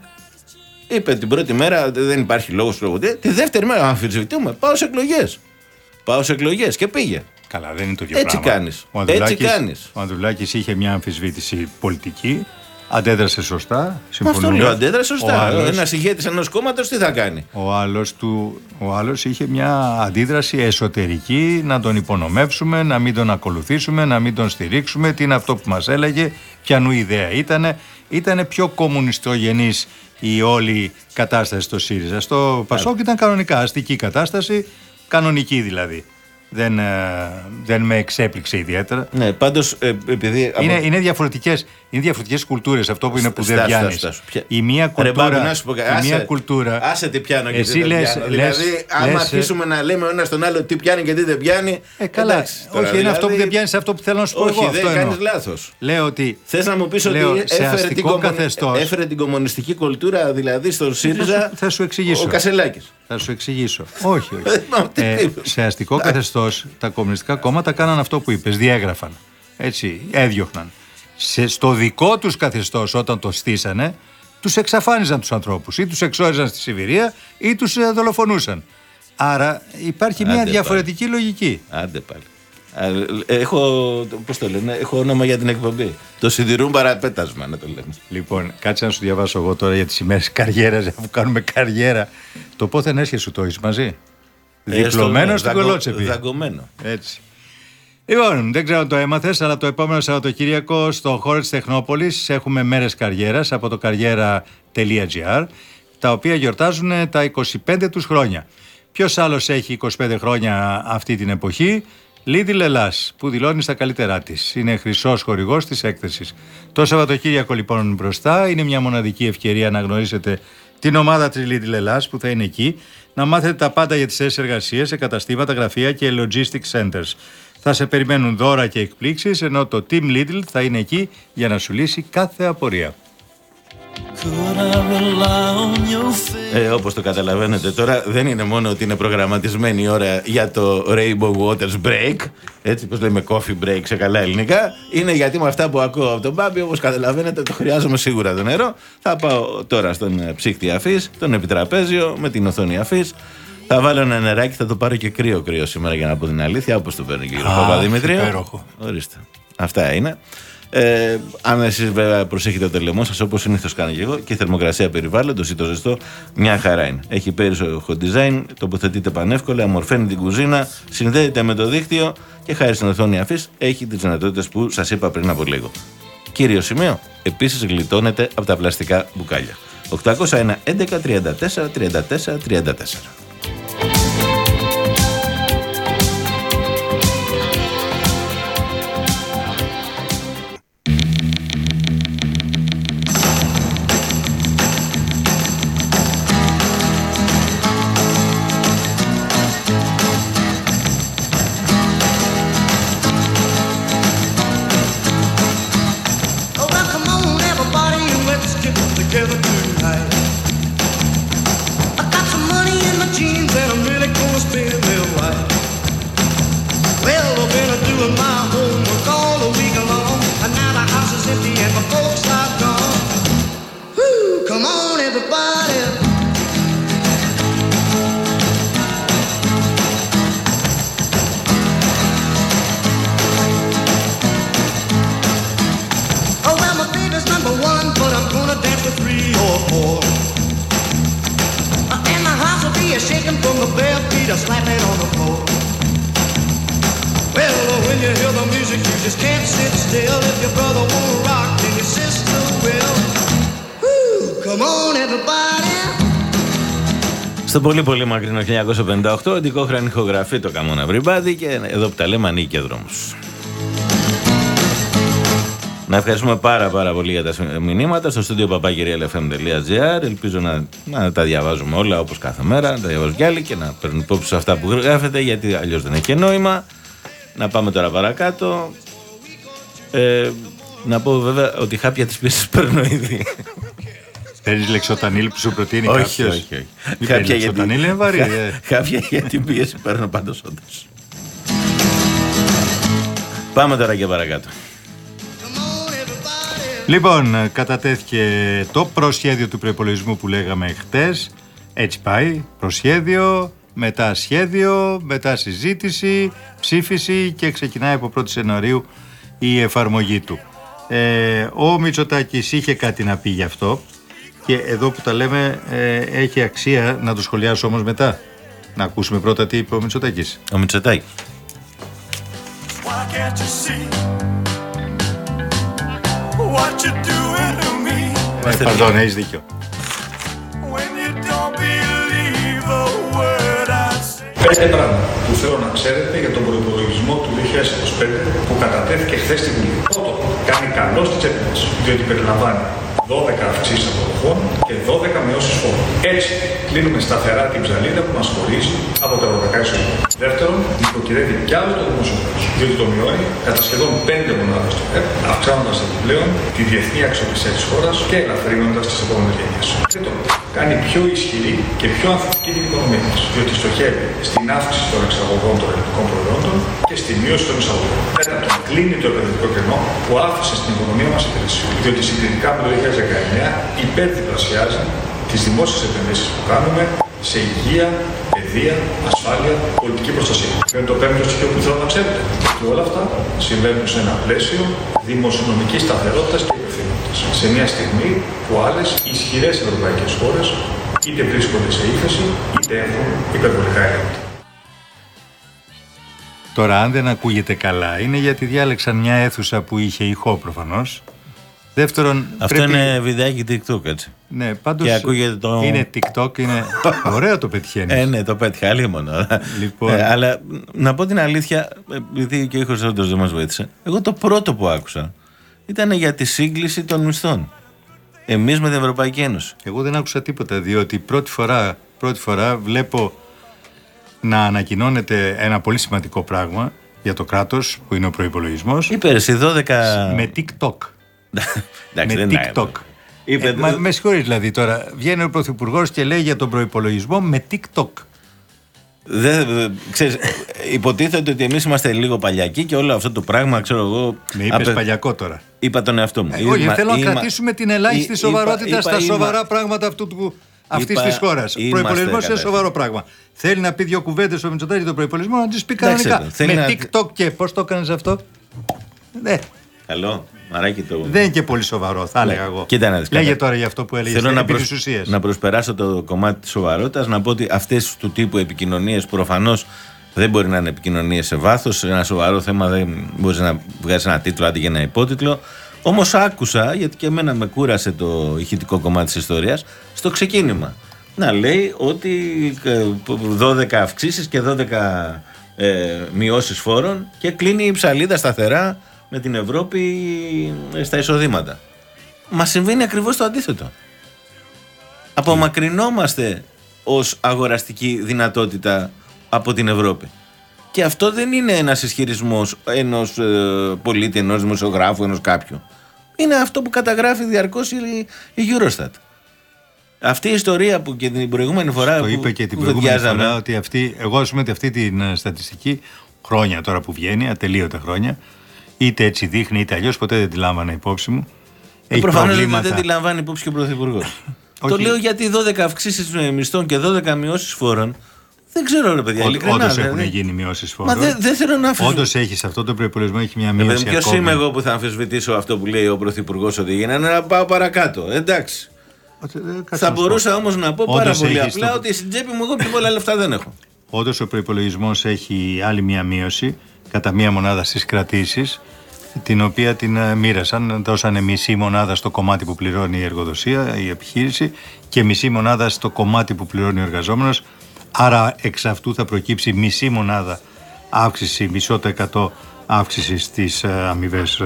είπε την πρώτη μέρα δεν υπάρχει λόγος λόγο. Τη δεύτερη μέρα αμφισβητούμε. Πάω σε εκλογές. Πάω σε εκλογές και πήγε. Καλά, δεν είναι το ίδιο Έτσι πράγμα. κάνεις. Ο Έτσι Ανδρουλάκης, κάνεις. Ο Ανδρουλάκης είχε μια αμφισβήτηση πολιτική. Αντέδρασε σωστά. Μα αυτό Συμφωνούμε. λέω, αντέδρασε Ο σωστά. άλλος- Ένας ηγέτης ενός κόμματος τι θα κάνει; Ο άλλος, του, ο άλλος είχε μια αντίδραση εσωτερική να τον υπονομεύσουμε, να μην τον ακολουθήσουμε, να μην τον στηρίξουμε. Τι είναι αυτό που μας έλεγε, ποιανού ιδέα ήτανε. Ήτανε πιο κομμουνιστογενής η όλη κατάσταση στο ΣΥΡΙΖΑ. Στο Πασόκ ήταν κανονικά, αστική κατάσταση, κανονική δηλαδή. Δεν, ε, δεν με εξέπληξε ιδιαίτερα. Ναι, πάντως επειδή. από- Είναι, είναι διαφορετικές, είναι διαφορετικές κουλτούρες αυτό που είναι που δεν Στάσου, πιάνεις. στάσου, στάσου. Ποια- Η μία Ρε κουλτούρα, Μπάμπη, να σου πω κάτι. η Άσε- μία κουλτούρα Άσε τι πιάνω και Εσύ τι δεν λες- πιάνω. λες- δηλαδή, άμα λες- αρχίσουμε να λέμε ο ένας τον άλλο τι πιάνει και τι δεν πιάνει. Ε, καλά. εντάξει, τώρα, όχι, είναι αυτό που δηλαδή- δεν πιάνεις αυτό που θέλω να σου πω Όχι, εγώ. δεν αυτό κάνεις εννοώ. λάθος. Λέω ότι. Θες να μου πεις λέω, ότι σε έφερε την, αστικό κομμουνι- καθεστώς- έφερε την κομμουνιστική κουλτούρα δηλαδή στον ΣΥΡΙΖΑ θα σου εξηγήσω. ο Κασελάκης. Θα σου εξηγήσω. όχι, όχι. Ε, μα, τι ε, είπες. σε αστικό καθεστώς τα κομμουνιστικά κόμματα κάναν αυτό που είπες. Διέγραφαν. Έτσι, έδιωχναν. Σε, στο δικό τους καθεστώς, όταν το στήσανε, τους εξαφάνιζαν τους ανθρώπους. Ή τους εξόριζαν στη Σιβηρία ή τους δολοφονούσαν. Άρα υπάρχει μια Άντε διαφορετική λογική. Άντε πάλι. Α, Έχω, πώς το λένε, έχω όνομα για την εκπομπή. Το σιδηρούν παραπέτασμα να το λέμε. Λοιπόν, κάτσε να σου διαβάσω εγώ τώρα για τις ημέρες καριέρας, αφού κάνουμε καριέρα. Το πόθεν έσχεσαι σου το έχεις μαζί; Διπλωμένο στην Δαγκω- κολότσεπη. Δαγκωμένο. Έτσι. Λοιπόν, δεν ξέρω αν το έμαθες, αλλά το επόμενο Σαββατοκύριακο στο χώρο τη Τεχνόπολης έχουμε μέρες καριέρας από το καριέρα.gr, τα οποία γιορτάζουν τα 25 τους χρόνια. Ποιος άλλος έχει 25 χρόνια αυτή την εποχή, Lidl Ελλάς, που δηλώνει στα καλύτερά της. Είναι χρυσός χορηγός της έκθεσης. Το Σαββατοκύριακο λοιπόν μπροστά είναι μια μοναδική ευκαιρία να γνωρίσετε την ομάδα της Lidl Ελλάς που θα είναι εκεί, να μάθετε τα πάντα για τις θέσεις εργασίας σε καταστήματα, γραφεία και logistics centers. Θα σε περιμένουν δώρα και εκπλήξεις, ενώ το Team Lidl θα είναι εκεί για να σου λύσει κάθε απορία. Ε, όπως το καταλαβαίνετε τώρα δεν είναι μόνο ότι είναι προγραμματισμένη η ώρα για το Rainbow Waters Break έτσι πως λέμε coffee break σε καλά ελληνικά είναι γιατί με αυτά που ακούω από τον Μπάμπη όπως καταλαβαίνετε το χρειάζομαι σίγουρα το νερό θα πάω τώρα στον ε, ψύχτη αφής τον επιτραπέζιο με την οθόνη αφής θα βάλω ένα νεράκι, θα το πάρω και κρύο κρύο σήμερα για να πω την αλήθεια, όπως το παίρνει και ο κύριος Αχ, Παπαδημητρίου. υπέροχο. Ορίστε. Αυτά είναι. Ε, αν εσείς βέβαια προσέχετε το λαιμό σας όπως συνήθως κάνω και εγώ και η θερμοκρασία περιβάλλοντο ή το ζεστό, μια χαρά είναι. Έχει υπέροχο design, τοποθετείται πανεύκολα, αμορφαίνει την κουζίνα, συνδέεται με το δίκτυο και χάρη στην οθόνη αφής έχει τις δυνατότητες που σας είπα πριν από λίγο. Κύριο σημείο, επίσης γλιτώνεται από τα πλαστικά μπουκάλια. 801 11 34 34 34. Στο πολύ πολύ μακρινό 1958, αντικόχραν ηχογραφεί το Καμόνα Everybody και εδώ που τα λέμε ανοίγει και δρόμους. Να ευχαριστούμε πάρα πάρα πολύ για τα μηνύματα στο στούντιο papagirialfm.gr Ελπίζω να, να τα διαβάζουμε όλα όπως κάθε μέρα, να τα διαβάζουν κι άλλοι και να παίρνουν υπόψη σε αυτά που γράφετε γιατί αλλιώς δεν έχει και νόημα. Να πάμε τώρα παρακάτω. Ε, να πω βέβαια ότι χάπια της πίεσης παίρνω ήδη. Παίρνεις λεξοτανίλ που σου προτείνει όχι, κάποιος; όχι, όχι. Μην παίρνεις λεξοτανίλ, είναι βαρύ. ε. Χάπια για την πίεση παίρνω πάντως όντως. Πάμε τώρα και παρακάτω. Λοιπόν, ε, κατατέθηκε το προσχέδιο του προπολογισμού που λέγαμε χτες. Έτσι πάει. Προσχέδιο, μετά σχέδιο, μετά συζήτηση, ψήφιση και ξεκινάει από 1η Ιανουαρίου η εφαρμογή του. Ε, ο Μητσοτάκης είχε κάτι να πει γι' αυτό και εδώ που τα λέμε ε, έχει αξία να το σχολιάσω όμως μετά. Να ακούσουμε πρώτα τι είπε ο Μητσοτάκης. Ο Μητσοτάκης. Why can't you see what you're doing to me; Ε, Παρδόν, έχεις δίκιο. Πέντε πράγματα που θέλω να ξέρετε για τον προπολογισμό του 2025 που κατατέθηκε χθες στη Βουλή. Πρώτον, κάνει καλό στη τσέπη μας, διότι περιλαμβάνει 12 αυξήσεις αποδοχών και 12 μειώσεις φόρων. Έτσι, κλείνουμε σταθερά την ψαλίδα που μας χωρίζει από τα ευρωπαϊκά εισόδημα. Δεύτερον, υποκυρεύει κι άλλο το δημόσιο χρέο, διότι το μειώνει κατά σχεδόν 5 μονάδες το ΕΠ, αυξάνοντας επιπλέον τη διεθνή αξιοπιστία της χώρας και ελαφρύνοντας τις επόμενες γενιές. Τρίτον, κάνει πιο ισχυρή και πιο ανθεκτική την οικονομία μας, διότι στοχεύει στην αύξηση των εξαγωγών των ελληνικών προϊόντων και στη μείωση των εισαγωγών. Τέταρτον, κλείνει το επενδυτικό κενό που άφησε στην οικονομία μας η κρίση, διότι συγκριτικά με το 2019 υπερδιπλασιάζει τις δημόσιες επενδύσεις που κάνουμε σε υγεία, παιδεία, ασφάλεια, πολιτική προστασία. Είναι το πέμπτο στοιχείο που θέλω να ξέρετε. Και όλα αυτά συμβαίνουν σε ένα πλαίσιο δημοσιονομικής σταθερότητας και υπευθυνότητας. Σε μια στιγμή που άλλες ισχυρές ευρωπαϊκές χώρες είτε βρίσκονται σε ύφεση είτε έχουν υπερβολικά έλλειμματα. Τώρα, αν δεν ακούγεται καλά, είναι γιατί διάλεξαν μια αίθουσα που είχε ηχό προφανώς. Δεύτερον, Αυτό πρέπει... είναι βιντεάκι TikTok έτσι. Ναι, πάντως Και ακούγεται το- είναι TikTok, είναι ωραίο το πετυχαίνεις. Ε, ναι, το πέτυχα άλλη μόνο. Λοιπόν. Ε, αλλά να πω την αλήθεια, επειδή και ο ήχος όντως δεν μας βοήθησε, εγώ το πρώτο που άκουσα ήταν για τη σύγκληση των μισθών. Εμείς με την Ευρωπαϊκή Ένωση. Εγώ δεν άκουσα τίποτα, διότι πρώτη φορά, πρώτη φορά βλέπω να ανακοινώνεται ένα πολύ σημαντικό πράγμα για το κράτος, που είναι ο προϋπολογισμός, Είπε εσύ 12. με TikTok. Εντάξει, με δεν είναι. TikTok. Είπε, Ε, μα, με συγχωρείς δηλαδή τώρα, βγαίνει ο Πρωθυπουργός και λέει για τον προϋπολογισμό με TikTok. Δεν, ε, ξέρεις, υποτίθεται ότι εμείς είμαστε λίγο παλιακοί και όλο αυτό το πράγμα, ξέρω εγώ. Με είπες απε- παλιακό τώρα. Είπα τον εαυτό μου. Ε, όχι, Είμα- θέλω να είμα- κρατήσουμε την ελάχιστη Εί- σοβαρότητα είπα- στα είπα- σοβαρά είμα- πράγματα αυτού του. Αυτής Είπα- της χώρας. Ο είμαστε προπολογισμό είναι κατεύθυνοι. σοβαρό πράγμα. Θέλει να πει δύο κουβέντες στο Μητσοτάκης για τον προπολογισμό, να τις πει Εντάξει, κανονικά. θέλει Με να- TikTok και πώς το έκανες αυτό; Ναι, Καλό, μαράκι το. δεν είναι και πολύ σοβαρό, θα έλεγα εγώ. Ναι. Κοίτα να δεις, Λέγε κατά- τώρα για αυτό που έλεγες. Θέλω να, επί προσ- της ουσίας. να προσπεράσω το κομμάτι της σοβαρότητας να πω ότι αυτές του τύπου επικοινωνίες προφανώς δεν μπορεί να είναι επικοινωνίες σε βάθος ένα σοβαρό θέμα δεν μπορείς να βγάζεις ένα τίτλο αντί για ένα υπότιτλο όμως άκουσα γιατί και εμένα με κούρασε το ηχητικό κομμάτι της ιστορίας στο ξεκίνημα να λέει ότι ε, 12 αυξήσεις και 12 ε, μειώσεις φόρων και κλείνει η ψαλίδα σταθερά με την Ευρώπη ε, στα εισοδήματα. Μας συμβαίνει ακριβώς το αντίθετο. Απομακρυνόμαστε ως αγοραστική δυνατότητα από την Ευρώπη. Και αυτό δεν είναι ένας ισχυρισμός ενός ε, πολίτη, ενός δημοσιογράφου, ενός κάποιου. Είναι αυτό που καταγράφει διαρκώς η, η Eurostat. Αυτή η ιστορία που και την προηγούμενη φορά Το που είπε και την προηγούμενη κουβεντιάζαμε, φορά ότι αυτή, εγώ ας πούμε ότι αυτή την ε, στατιστική χρόνια τώρα που βγαίνει, ατελείωτα χρόνια, είτε έτσι δείχνει είτε αλλιώς, ποτέ δεν τη λάμβανα υπόψη μου. Έχει Προφανώς δεν, προβλήματα. δεν τη λαμβάνει υπόψη και ο Πρωθυπουργός. το Όχι. λέω γιατί 12 αυξήσεις μισθών και 12 μειώσεις φόρων. Δεν ξέρω, ρε παιδιά. ειλικρινά, Όντως δεν- έχουν δεν- γίνει μειώσεις Μα φόρων. δεν δεν θέλω να αφήσω. Όντως έχει σε αυτό το προπολογισμό έχει μια μείωση. Ποιος ακόμη. είμαι εγώ που θα αμφισβητήσω αυτό που λέει ο Πρωθυπουργός ότι γίνεται να πάω παρακάτω. Εντάξει. Ε, κάτσε Θα να σου μπορούσα όμως να πω πάρα Όντως πολύ έχεις απλά το- ότι στην τσέπη μου εγώ πιο πολλά λεφτά δεν έχω. Όντως ο προπολογισμός έχει άλλη μία μείωση κατά μία μονάδα στις κρατήσεις την οποία την ε, μοίρασαν, δώσανε μισή μονάδα στο κομμάτι που πληρώνει η εργοδοσία, η επιχείρηση και μισή μονάδα στο κομμάτι που πληρώνει ο εργαζόμενος άρα εξ αυτού θα προκύψει μισή μονάδα αύξηση, μισό το εκατό αύξηση στις ε, αμοιβές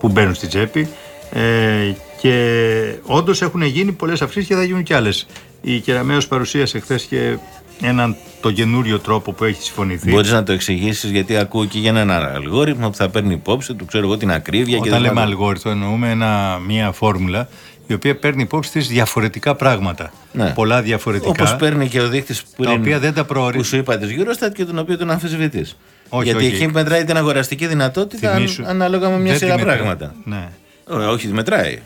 που μπαίνουν στη τσέπη ε, και όντως έχουν γίνει πολλές αυξήσεις και θα γίνουν κι άλλες. Η Κεραμέως παρουσίασε χθες και έναν το καινούριο τρόπο που έχει συμφωνηθεί. Μπορείς να το εξηγήσεις γιατί ακούω και για έναν αλγόριθμο που θα παίρνει υπόψη του, ξέρω εγώ, την ακρίβεια και Όταν δεν λέμε αλγόριθμο εννοούμε ένα, μια φόρμουλα η οποία παίρνει υπόψη της διαφορετικά πράγματα. Ναι. Πολλά διαφορετικά. Όπως παίρνει και ο δείκτης που, Τα είναι- οποία δεν τα προορί- που σου είπα της Eurostat και τον οποίο τον αμφισβητείς. Όχι, Γιατί όχι. εκεί μετράει την αγοραστική δυνατότητα αν- Θυμήσου- ανάλογα με μια δεν σειρά τη μετρά- πράγματα. Ναι. Ε, όχι, μετράει.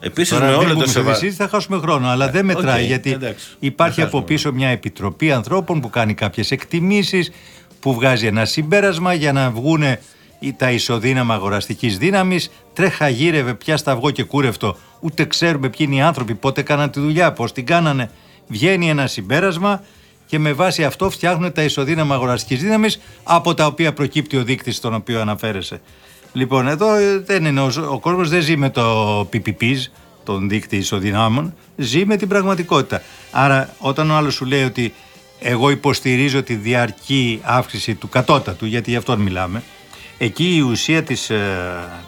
Επίσης Τώρα με μην όλο μπούμε το σε σεβα... συζήτηση, θα χάσουμε χρόνο. Αλλά δεν μετράει οκ, γιατί εντάξει. υπάρχει Θα από χάσουμε πίσω μια επιτροπή ανθρώπων που κάνει κάποιες εκτιμήσεις, που βγάζει ένα συμπέρασμα για να βγουν τα ισοδύναμα αγοραστικής δύναμης. Τρέχα γύρευε πια σταυγό και κούρευτο. Ούτε ξέρουμε ποιοι είναι οι άνθρωποι, πότε κάναν τη δουλειά, πώς την κάνανε. Βγαίνει ένα συμπέρασμα και με βάση αυτό φτιάχνουν τα ισοδύναμα αγοραστικής δύναμης από τα οποία προκύπτει ο δείκτης στον οποίο αναφέρεσαι. Λοιπόν, εδώ ε, δεν είναι, ο, ο κόσμος δεν ζει με το PPPs, τον δείκτη ισοδυνάμων, ζει με την πραγματικότητα. Άρα, όταν ο άλλος σου λέει ότι εγώ υποστηρίζω τη διαρκή αύξηση του κατώτατου, γιατί γι' αυτόν μιλάμε, εκεί η ουσία της, ε,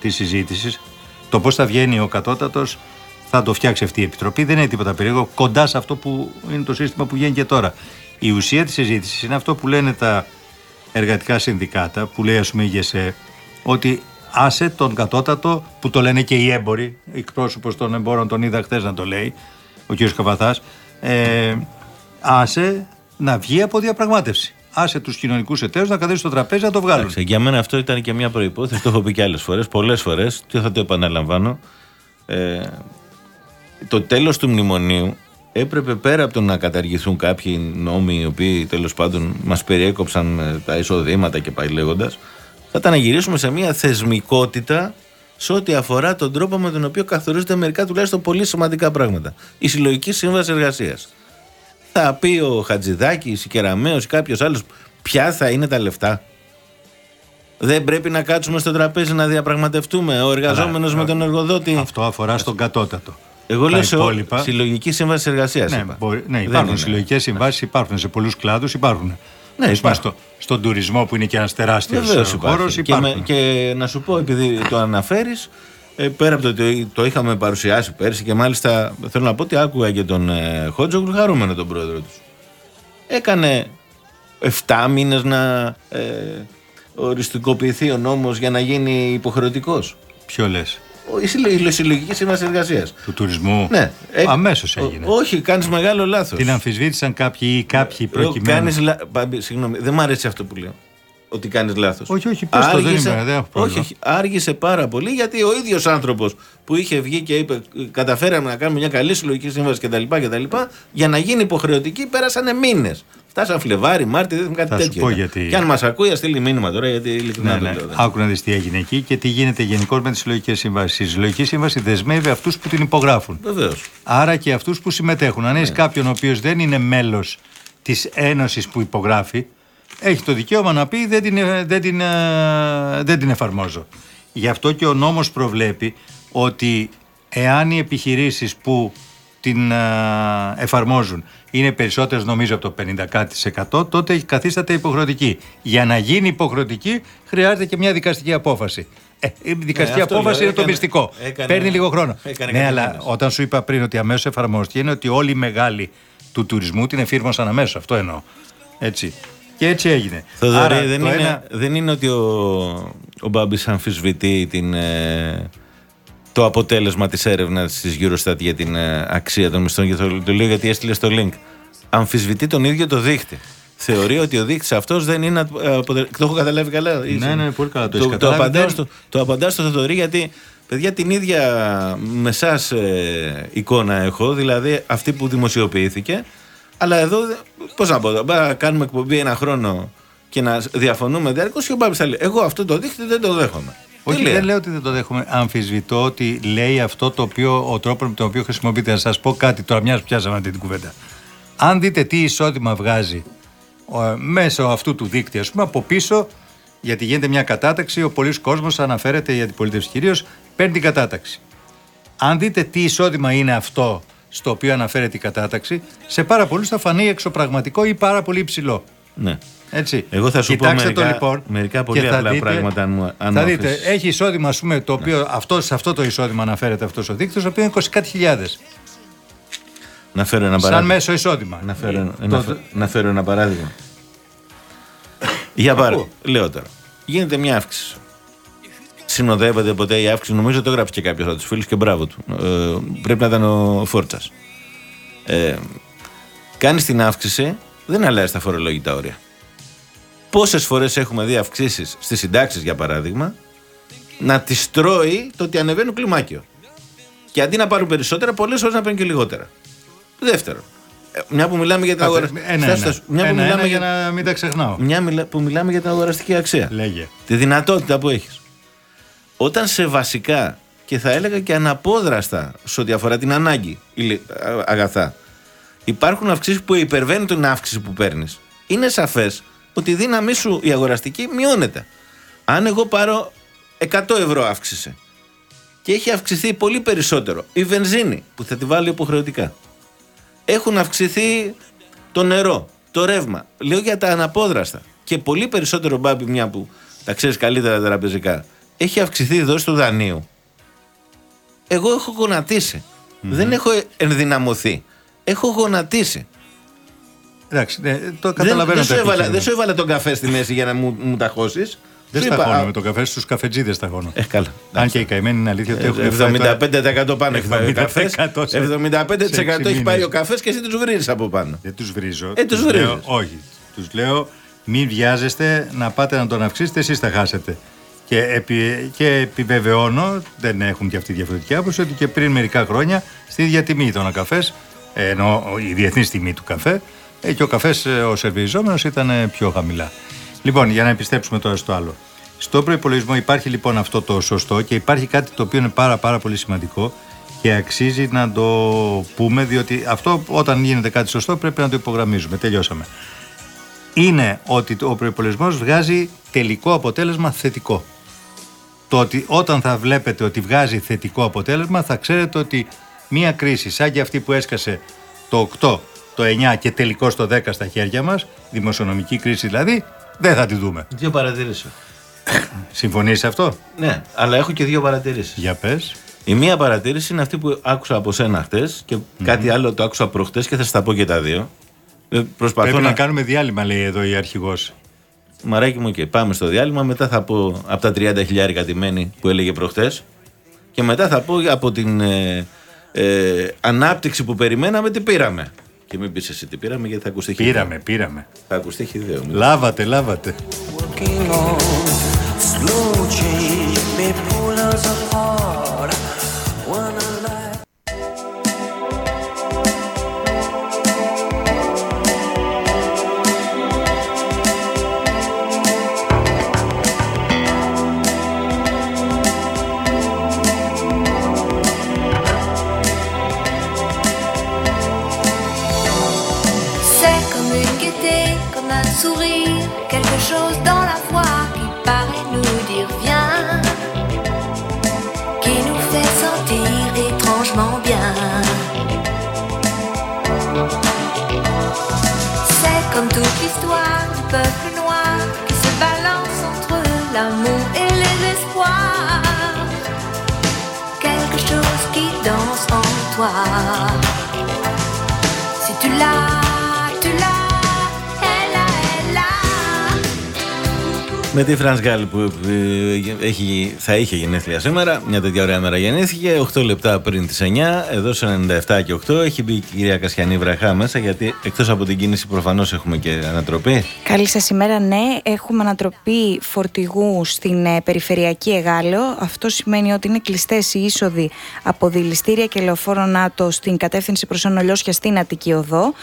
της συζήτησης, το πώς θα βγαίνει ο κατώτατος, θα το φτιάξει αυτή η Επιτροπή, δεν είναι τίποτα περίεργο, κοντά σε αυτό που είναι το σύστημα που βγαίνει και τώρα. Η ουσία της συζήτησης είναι αυτό που λένε τα εργατικά συνδικάτα, που λέει ας πούμε η ΓΕΣΕ, ότι άσε τον κατώτατο, που το λένε και οι έμποροι, εκπρόσωπος των εμπόρων τον είδα χθες να το λέει, ο κ. Καβαθάς, ε, άσε να βγει από διαπραγμάτευση. Άσε τους κοινωνικούς εταίρους να καθίσουν στο τραπέζι να το βγάλουν. Εντάξει, για μένα αυτό ήταν και μια προπόθεση. το έχω πει και άλλες φορές, πολλές φορές, και θα το επαναλαμβάνω. Ε, το τέλος του μνημονίου έπρεπε πέρα από το να καταργηθούν κάποιοι νόμοι οι οποίοι τέλος πάντων μας περιέκοψαν ε, τα εισοδήματα και πάει λέγοντας, θα ήταν να γυρίσουμε σε μια θεσμικότητα σε ό,τι αφορά τον τρόπο με τον οποίο καθορίζονται μερικά τουλάχιστον πολύ σημαντικά πράγματα. Η συλλογική σύμβαση εργασίας. Θα πει ο Χατζηδάκης, η Κεραμαίο ή κάποιος άλλος ποια θα είναι τα λεφτά; Δεν πρέπει να κάτσουμε στο τραπέζι να διαπραγματευτούμε ο εργαζόμενος με τον εργοδότη. Αυτό αφορά στον κατώτατο. Εγώ Τα λέω σε υπόλοιπα- ό, συλλογική σύμβαση εργασίας. Ναι, μπορεί- ναι, υπάρχουν συλλογικές συμβάσεις, υπάρχουν σε πολλούς κλάδους, υπάρχουν. Ναι, Ας πούμε, υπάρχουν. στο, στον τουρισμό που είναι και ένας τεράστιος Βεβαίως χώρος, υπάρχει. Και, με- υπάρχουν. και να σου πω, επειδή το αναφέρεις, πέρα από το ότι το είχαμε παρουσιάσει πέρσι και μάλιστα θέλω να πω ότι άκουγα και τον ε, Χότζογκλου χαρούμενο τον πρόεδρο τους. Έκανε 7 μήνες να ε, οριστικοποιηθεί ο νόμος για να γίνει υποχρεωτικός. Ποιο λες, Ο- Η συλλο- η συλλογική σύμβαση εργασίας. του τουρισμού. Ναι. Αμέσως έγινε. Ο- όχι, κάνεις μεγάλο λάθος. Την αμφισβήτησαν κάποιοι ή κάποιοι προκειμένου. Κάνεις λα... Πάμπη, συγγνώμη, δεν μου αρέσει αυτό που λέω. Ότι κάνεις λάθος. Όχι, όχι, πες το, δεν είμαι, δεν έχω πρόβλημα. όχι, όχι, άργησε πάρα πολύ γιατί ο ίδιος άνθρωπος που είχε βγει και είπε καταφέραμε να κάνουμε μια καλή συλλογική σύμβαση κτλ. κτλ για να γίνει υποχρεωτική πέρασανε μήνες. Φτάσαν Φλεβάρι, Μάρτι, δεν κάτι Θα σου τέτοιο. πω ήταν. γιατί- Και αν μας ακούει, ας στείλει μήνυμα τώρα γιατί ειλικρινά Ναι, το ναι. λέω. δεν- Άκου να δεις τι έγινε εκεί και τι γίνεται γενικώ με τις συλλογικές συμβάσεις. Η συλλογική σύμβαση δεσμεύει αυτούς που την υπογράφουν. Βεβαίως. Άρα και αυτούς που συμμετέχουν. Αν Ναι. έχει κάποιον ο οποίος δεν είναι μέλος της ένωσης που υπογράφει, έχει το δικαίωμα να πει δεν την, ε, δεν την, ε, δεν την εφαρμόζω. Γι' αυτό και ο νόμος προβλέπει ότι εάν οι επιχειρήσεις που την ε, εφαρμόζουν είναι περισσότερες νομίζω από το 50% τότε καθίσταται υποχρεωτική. Για να γίνει υποχρεωτική χρειάζεται και μια δικαστική απόφαση. Ε, η δικαστική Ναι, αυτό απόφαση λέω, είναι το έκανε- μυστικό. έκανε- Παίρνει λίγο χρόνο. έκανε ναι, κάτι αλλά μήνες. όταν σου είπα πριν ότι αμέσως εφαρμόστηκε είναι ότι όλοι οι μεγάλοι του τουρισμού την εφήρμοσαν αμέσως. Αυτό εννοώ. Έτσι. Και έτσι έγινε. Θοδωρή, Άρα, δεν, το είναι, ένα- δεν είναι ότι ο, ο Μπάμπης αμφισβητεί την, ε, το αποτέλεσμα της έρευνας της Eurostat για την ε, αξία των μισθών και το, το λέω γιατί έστειλε στο link. Αμφισβητεί τον ίδιο το δείκτη. Θεωρεί ότι ο δείκτη αυτός δεν είναι. ε, αποτε- Το έχω καταλάβει καλά. Ναι, ναι, πολύ καλά το έχεις το, το, καταλάβει. απαντάω Δεν- στο, το απαντάω στο Θοδωρή γιατί παιδιά την ίδια με εσάς, ε, εικόνα έχω, δηλαδή αυτή που δημοσιοποιήθηκε. Αλλά εδώ, πώς να πω, να κάνουμε εκπομπή ένα χρόνο και να διαφωνούμε διαρκώς και ο Μπάμπης θα λέει: Εγώ αυτό το δείκτη δεν το δέχομαι. Όχι, Τελεία. δεν λέω ότι δεν το δέχομαι. Αμφισβητώ ότι λέει αυτό το οποίο, ο τρόπο με τον οποίο χρησιμοποιείται. Να σας πω κάτι τώρα, μιας που πιάσαμε αυτή την κουβέντα. Αν δείτε τι εισόδημα βγάζει ο, μέσω αυτού του δίκτυα, ας πούμε, από πίσω Γιατί γίνεται μια κατάταξη, ο πολλής κόσμος αναφέρεται η αντιπολίτευση κυρίως, παίρνει την κατάταξη. Αν δείτε τι εισόδημα είναι αυτό στο οποίο αναφέρεται η κατάταξη, σε πάρα πολλούς θα φανεί εξωπραγματικό ή πάρα πολύ υψηλό. Ναι. Έτσι. Εγώ θα σου πω Κοιτάξτε μερικά- το λοιπόν. μερικά πολύ και θα απλά πράγματα, αν μου- αν θα μου δείτε, αφήσεις. Ναι. έχει εισόδημα, ας πούμε, το οποίο αυτό, σε αυτό το εισόδημα αναφέρεται αυτός ο δείκτης, ο οποίος είναι 20 κάτι χιλιάδες. Να φέρω ένα Σαν παράδειγμα. μέσο εισόδημα. Να φέρω, Ε, να, το- φέρω, να φέρω ένα παράδειγμα. Για παράδειγμα, λέω τώρα. Γίνεται μια αύξηση. Συνοδεύεται ποτέ η αύξηση, νομίζω το έγραψε και κάποιος από τους φίλους και μπράβο του. Ε, πρέπει να ήταν ο Φόρτσα. Ε, Κάνεις την αύξηση, δεν αλλάζει τα φορολογικά όρια. Πόσες φορές έχουμε δει αυξήσεις στις συντάξεις, για παράδειγμα, να τις τρώει το ότι ανεβαίνουν κλιμάκιο. Και αντί να πάρουν περισσότερα, πολλές φορές να παίρνουν και λιγότερα. Δεύτερον, ε, μια που μιλάμε για την Κάτσε, αγορά. Ένα, Στάσου, ένα, στάσου. Μια που ένα, μιλάμε ένα, για- για να μην τα ξεχνάω. μια μιλα- που μιλάμε για την αγοραστική αξία. Λέγε. Τη δυνατότητα που έχεις. Όταν σε βασικά και θα έλεγα και αναπόδραστα σε ό,τι αφορά την ανάγκη ηλι- α- αγαθά υπάρχουν αυξήσεις που υπερβαίνουν την αύξηση που παίρνεις είναι σαφές ότι η δύναμή σου η αγοραστική μειώνεται. Αν εγώ πάρω 100 ευρώ αύξηση και έχει αυξηθεί πολύ περισσότερο η βενζίνη που θα τη βάλω υποχρεωτικά έχουν αυξηθεί το νερό, το ρεύμα. Λέω για τα αναπόδραστα. Και πολύ περισσότερο μπάμπι, μια που τα ξέρεις καλύτερα τα τραπεζικά, έχει αυξηθεί η δόση του δανείου. Εγώ έχω γονατίσει. Δεν έχω ενδυναμωθεί. Έχω γονατίσει. Εντάξει, ναι, το Δεν, καταλαβαίνω. δεν, το σου έβαλα, επιχείρημα. δεν σου έβαλα τον καφέ στη μέση για να μου, μου τα χώσεις. Δεν σταχώνω με το καφέ, στους καφετζίδες σταχώνω. Ε, καλά. Αν και η καημένη είναι αλήθεια ότι Ε, έχουν φάει τώρα- 75% πάνω έχει πάει ο 70% καφές. σε- 75% σε έξι έχει πάει μήνες. ο καφές και εσύ τους βρίζεις από πάνω. Δεν τους βρίζω. Ε, τους Τους λέω- βρίζεις. όχι. Τους λέω μην βιάζεστε να πάτε να τον αυξήσετε, εσείς θα χάσετε. Και, επι, και επιβεβαιώνω, δεν έχουν και αυτή διαφορετική άποψη, ότι και πριν μερικά χρόνια στη ίδια τιμή ήταν ο καφές, ενώ η διεθνής τιμή του καφέ, ε, και ο καφές ο σερβιριζόμενο ήταν ε, πιο χαμηλά. Λοιπόν, για να επιστρέψουμε τώρα στο άλλο. Στο προπολογισμό υπάρχει λοιπόν αυτό το σωστό και υπάρχει κάτι το οποίο είναι πάρα πάρα πολύ σημαντικό και αξίζει να το πούμε διότι αυτό όταν γίνεται κάτι σωστό πρέπει να το υπογραμμίζουμε. Τελειώσαμε. Είναι ότι ο προπολογισμό βγάζει τελικό αποτέλεσμα θετικό. Το ότι όταν θα βλέπετε ότι βγάζει θετικό αποτέλεσμα θα ξέρετε ότι μία κρίση σαν και αυτή που έσκασε το 8, το 9 και τελικό στο 10 στα χέρια μας, δημοσιονομική κρίση δηλαδή, δεν θα τη δούμε. Δύο παρατηρήσεις. Συμφωνείς σε αυτό; Ναι, αλλά έχω και δύο παρατηρήσεις. Για πες. Η μία παρατήρηση είναι αυτή που άκουσα από σένα χτες και κάτι άλλο το άκουσα προχτές και θα στα πω και τα δύο. Ε, Προσπαθώ Πρέπει να... να. κάνουμε διάλειμμα λέει εδώ η αρχηγός. Μαράκι μου και πάμε στο διάλειμμα. Μετά θα πω από τα 30 χιλιάρικα τιμένη που έλεγε προχτές. Και μετά θα πω από την ε, ε, ανάπτυξη που περιμέναμε τι πήραμε. Και μην πεις εσύ τι πήραμε γιατί θα ακουστεί χιδαίο. Πήραμε, πήραμε. Θα ακουστεί χιδαίο. Λάβατε, λάβατε. working on slow change may pull us apart. Με τη Φρανς Γκάλ που ε, έχει, θα είχε γενέθλια σήμερα, μια τέτοια ωραία μέρα γεννήθηκε, 8 λεπτά πριν τις 9, εδώ σε 97 και 8 έχει μπει η κυρία Κασιανή Βραχά μέσα γιατί εκτός από την κίνηση προφανώς έχουμε και ανατροπή. Καλή σας ημέρα. Ναι, έχουμε ανατροπή φορτηγού στην ε, περιφερειακή Εγάλεο. Αυτό σημαίνει ότι είναι κλειστές οι είσοδοι από διυλιστήρια και λεωφόρο ΝΑΤΟ στην κατεύθυνση προς Άνω Λιόσια στην Αττική Οδό.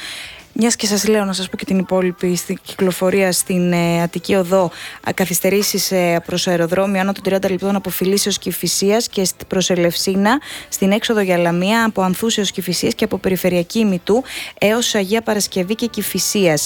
Μιας και σας λέω να σας πω και την υπόλοιπη στη κυκλοφορία στην ε, Αττική Οδό, καθυστερήσεις ε, προς αεροδρόμιο άνω των 30 λεπτών από Φιλίσεως και Φυσίας και προς Ελευσίνα, στην έξοδο για Λαμία από Ανθούσεως και Φυσίας και από Περιφερειακή Μητού έως Αγία Παρασκευή και Κυφυσία.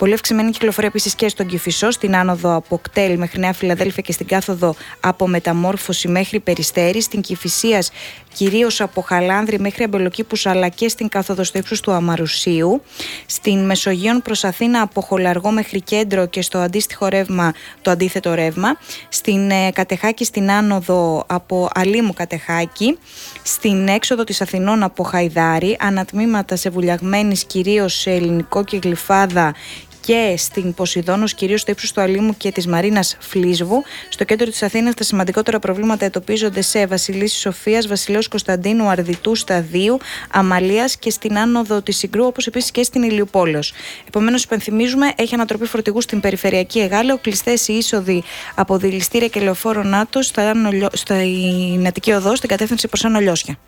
Πολύ αυξημένη κυκλοφορία επίσης και στον Κυφισό, στην άνοδο από Κτέλ μέχρι Νέα Φιλαδέλφια και στην κάθοδο από Μεταμόρφωση μέχρι Περιστέρη, στην Κυφυσία κυρίως από Χαλάνδρη μέχρι Αμπελοκήπους αλλά και στην κάθοδο στο ύψο του Αμαρουσίου. Στην Μεσογείων προς Αθήνα από Χολαργό μέχρι Κέντρο και στο αντίστοιχο ρεύμα το αντίθετο ρεύμα. Στην ε, Κατεχάκη στην άνοδο από Αλίμου Κατεχάκη. Στην έξοδο της Αθηνών από Χαϊδάρη. Ανατμήματα σε βουλιαγμένης κυρίως σε ελληνικό και γλυφάδα και στην Ποσειδόνος, κυρίως στο ύψος του Αλήμου και της Μαρίνας Φλίσβου. Στο κέντρο της Αθήνας, τα σημαντικότερα προβλήματα εντοπίζονται σε Βασιλίση Σοφίας, Βασιλέως Κωνσταντίνου, Αρδιτού, Σταδίου, Αμαλίας και στην άνοδο της Συγκρού, όπως επίσης και στην Ηλιοπόλεω. Επομένως, υπενθυμίζουμε, έχει ανατροπή φορτηγού στην περιφερειακή Εγάλεο, κλειστές οι είσοδοι από δηληστήρια και λεωφόρο ΝΑΤΟ στα Νατική Οδό, στην κατεύθυνση προς Ανολιώσια.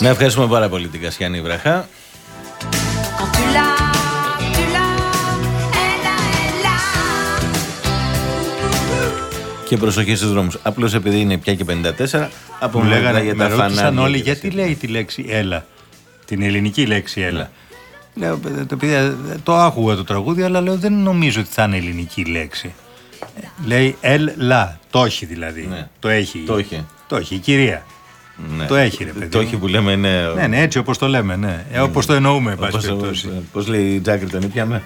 Να ευχαριστούμε πάρα πολύ την Κασιάνη Βραχά. Και προσοχή στους δρόμους. Απλώς επειδή είναι πια και 54, από Μου λέγανε, για με τα ρώτησαν φανάρια. όλοι και γιατί τέτοια. λέει τη λέξη έλα. Την ελληνική λέξη έλα. Λέω, «Ε, το, παιδιά, το άκουγα το τραγούδι, αλλά λέω δεν νομίζω ότι θα είναι ελληνική λέξη. Ε, Λέει ελ λα. Το έχει δηλαδή. Ναι. Το έχει. Το έχει. Το έχει η κυρία. Ναι. Το έχει, ρε παιδί Το μου. έχει που λέμε είναι... Ναι, ναι, έτσι όπως το λέμε, ναι. Ε, όπως το εννοούμε, εν πάση Πώς, περιπτώσει. πώς λέει η Τζάκρη τον ήπιαμε.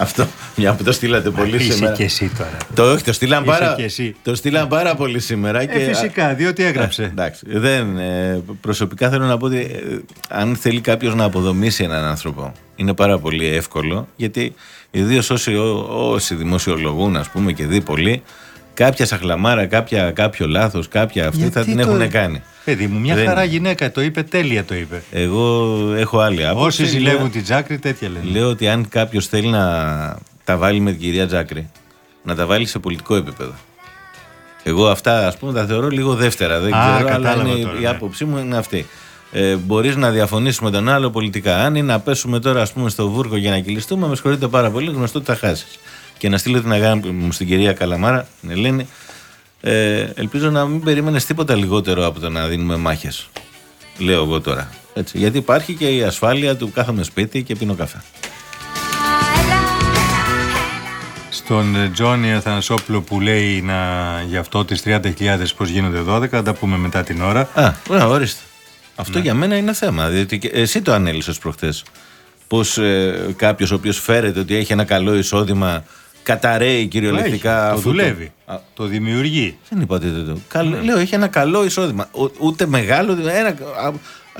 Αυτό, μια που το στείλατε πολύ Είσαι σήμερα. και εσύ τώρα. Το όχι, το στείλαν Είσαι πάρα, και εσύ. το στείλαν πάρα πολύ σήμερα. και, Ε, φυσικά, διότι έγραψε. Ε, εντάξει, δεν, ε, προσωπικά θέλω να πω ότι ε, αν θέλει κάποιος να αποδομήσει έναν άνθρωπο, είναι πάρα πολύ εύκολο γιατί ιδίως όσοι, ό- όσοι δημοσιολογούν, ας πούμε, και δει πολύ, κάποια σαχλαμάρα, κάποια, κάποιο λάθος, κάποια αυτή θα Γιατί την το- έχουν κάνει. Παιδί μου, μια Δεν χαρά είναι. γυναίκα το είπε, τέλεια το είπε. Εγώ έχω άλλη άποψη. Όσοι ζηλεύουν Λέω- την Τζάκρη, τέτοια λένε. Λέω ότι αν κάποιος θέλει να τα βάλει με την κυρία Τζάκρη, να τα βάλει σε πολιτικό επίπεδο. Εγώ αυτά ας πούμε τα θεωρώ λίγο δεύτερα. Δεν Α, ξέρω, αλλά κατάλαβα είναι, τώρα, η ναι. άποψή μου είναι αυτή. Ε, Μπορείς να διαφωνήσεις με τον άλλο πολιτικά. Αν είναι να πέσουμε τώρα ας πούμε, στο βούρκο για να κυλιστούμε, με συγχωρείτε πάρα πολύ, γνωστό ότι θα χάσεις. Και να στείλω την αγάπη μου στην κυρία Καλαμάρα, την Ελένη. Ε, ελπίζω να μην περίμενες τίποτα λιγότερο από το να δίνουμε μάχες. Λέω εγώ τώρα. Έτσι, γιατί υπάρχει και η ασφάλεια του κάθομαι σπίτι και πίνω καφέ. Στον ε, Τζόνι Αθανασόπουλο που λέει να, για αυτό τις 30.000 πώς γίνονται 12, θα τα πούμε μετά την ώρα. Α, ωραία, ορίστε. Αυτό για μένα είναι θέμα. Διότι και εσύ το ανέλησες προχθές. Πώς ε, κάποιος ο οποίος φέρεται ότι έχει ένα καλό εισόδημα καταραίει κυριολεκτικά. Έχει, το αυτό δουλεύει, Α, το δημιουργεί. δεν είπα ότι δεν το. Καλ- Λέω, έχει ένα καλό εισόδημα. Ο- ούτε μεγάλο. Ένα, α,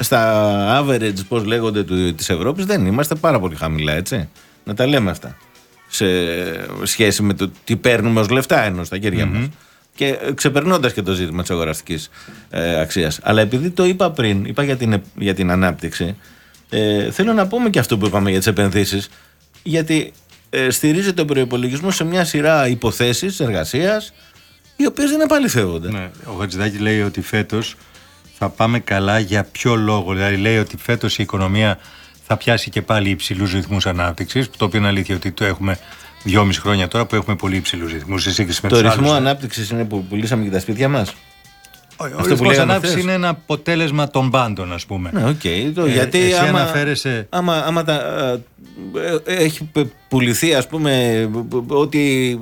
στα average, πώς λέγονται, του, της Ευρώπης δεν είμαστε πάρα πολύ χαμηλά, έτσι. Να τα λέμε αυτά. Σε σχέση με το τι παίρνουμε ως λεφτά ενώ στα χέρια μας. Και ξεπερνώντας και το ζήτημα της αγοραστικής ε, αξίας. Αλλά επειδή το είπα πριν, είπα για την, επ- για την ανάπτυξη, ε, θέλω να πούμε και αυτό που είπαμε για τις επενδύσεις. Γιατί ε, στηρίζεται ο προπολογισμό σε μια σειρά υποθέσεις εργασίας, οι οποίες δεν επαληθεύονται. Ναι, ο Χατζηδάκης λέει ότι φέτος θα πάμε καλά για ποιο λόγο; Δηλαδή λέει ότι φέτος η οικονομία θα πιάσει και πάλι υψηλούς ρυθμούς ανάπτυξης, το οποίο είναι αλήθεια ότι το έχουμε δυόμιση χρόνια τώρα που έχουμε πολύ υψηλούς ρυθμούς σε σύγκριση με Το τους ρυθμό άλλους. ανάπτυξης είναι που πουλήσαμε και τα σπίτια μας. Ο, ο αυτό που ρυθμός λέγαμε ανάπτυξης χθες. είναι ένα αποτέλεσμα των πάντων, ας πούμε. Ναι, οκ. το- Ε, γιατί εσύ άμα, αναφέρεσαι- άμα, άμα τα, ε, ε, έχει πε- πουληθεί ας πούμε ε, ότι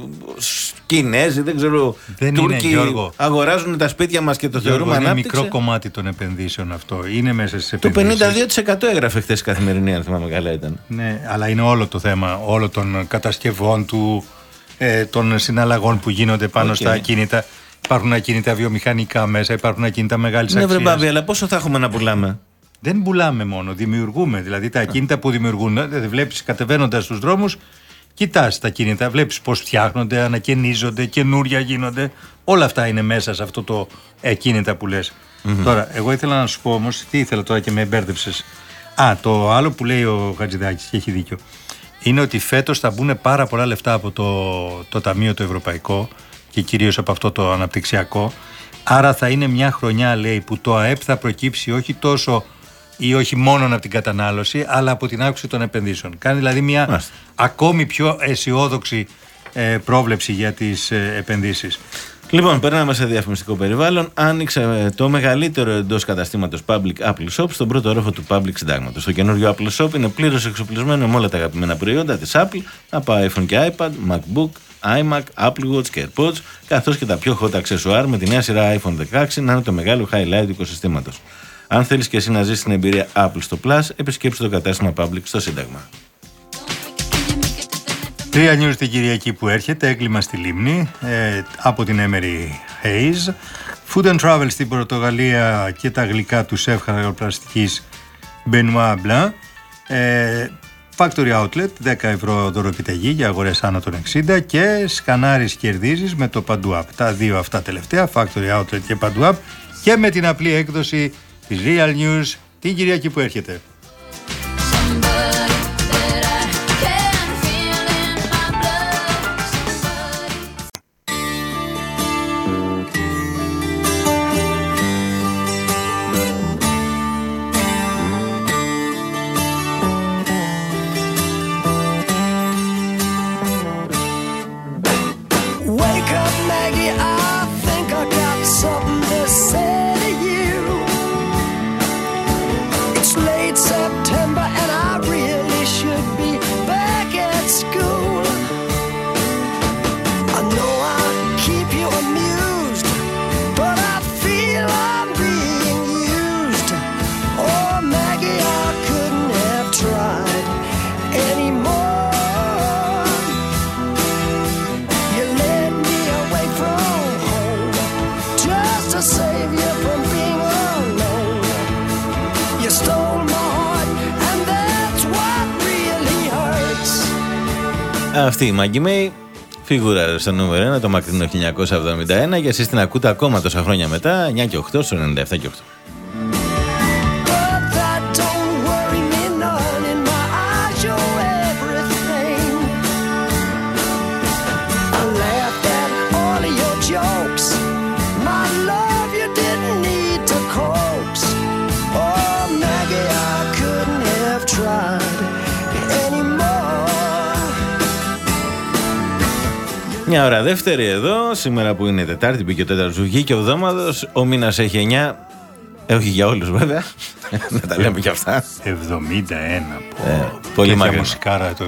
Κινέζοι, δεν ξέρω, Δεν είναι, Τούρκοι Γιώργο. αγοράζουν τα σπίτια μας και το Γιώργο, θεωρούμε είναι ανάπτυξη. μικρό κομμάτι των επενδύσεων αυτό. Είναι μέσα στις Το επενδύσεις. 52% έγραφε χθες καθημερινή, αν θυμάμαι καλά ήταν. Ναι, αλλά είναι όλο το θέμα όλων των κατασκευών του, ε, των συναλλαγών που γίνονται πάνω Οκ. στα ακίνητα. Υπάρχουν ακίνητα βιομηχανικά μέσα, υπάρχουν ακίνητα μεγάλης Ναι, βρε αξίας. Μπάμπη, αλλά πόσο θα έχουμε να πουλάμε; Δεν πουλάμε μόνο, δημιουργούμε. Δηλαδή τα ακίνητα που δημιουργούν. ε, Δεν βλέπεις κατεβαίνοντας στου δρόμους, κοιτάς τα ακίνητα, βλέπεις πώς φτιάχνονται, ανακαινίζονται, καινούρια γίνονται. Όλα αυτά είναι μέσα σε αυτό το ακίνητα που λες. Τώρα, εγώ ήθελα να σου πω όμως, τι ήθελα τώρα και με εμπέρδεψες. Α, το άλλο που λέει ο Χατζηδάκης και έχει δίκιο. Είναι ότι φέτος θα μπουν πάρα πολλά λεφτά από το, το Ταμείο το Ευρωπαϊκό και κυρίως από αυτό το αναπτυξιακό. Άρα θα είναι μια χρονιά, λέει, που το ΑΕΠ θα προκύψει όχι τόσο ή όχι μόνο από την κατανάλωση, αλλά από την αύξηση των επενδύσεων. Κάνει δηλαδή μια Μάλιστα. ακόμη πιο αισιόδοξη ε, πρόβλεψη για τις ε, επενδύσεις. Λοιπόν, περνάμε σε διαφημιστικό περιβάλλον. Άνοιξε ε, το μεγαλύτερο εντός καταστήματος Public Apple Shop στον πρώτο όροφο του Public Συντάγματος. Το καινούριο Apple Shop είναι πλήρως εξοπλισμένο με όλα τα αγαπημένα προϊόντα της Apple από iPhone και iPad, MacBook, iMac, Apple Watch και AirPods, καθώς και τα πιο hot accessoire με τη νέα σειρά iPhone 16 να είναι το μεγάλο highlight του οικοσυστήματος. Αν θέλεις και εσύ να ζήσεις την εμπειρία Apple στο Plus, επισκέψτε το κατάστημα Public στο Σύνταγμα. Τρία news την Κυριακή που έρχεται, έγκλημα στη Λίμνη ε, από την Emery Hayes. Food and Travel στην Πορτογαλία και τα γλυκά του σεφ χαρτοπλαστικής Benoit Blanc. Ε, Factory Outlet, 10 ευρώ δωροπιταγή για αγορές άνω των 60 και σκανάρεις κερδίζεις με το Padu App. Τα δύο αυτά τελευταία, Factory Outlet και Padu App και με την απλή έκδοση της Real News την Κυριακή που έρχεται. Αυτή η Maggie May, φίγουρα στο νούμερο 1 το μακρινό 1971 και εσείς την ακούτε ακόμα τόσα χρόνια μετά, 9 και 8 στο 97 και 8. Μια ώρα δεύτερη εδώ, σήμερα που είναι Τετάρτη, μπήκε ο τέταρτο βγήκε και ο εβδόμαδος. Ο μήνας έχει 9. Ε, όχι για όλους βέβαια. Να τα λέμε και αυτά. 71. πω. Ε, πολύ Τέτοια μακρινό. μουσικάρα το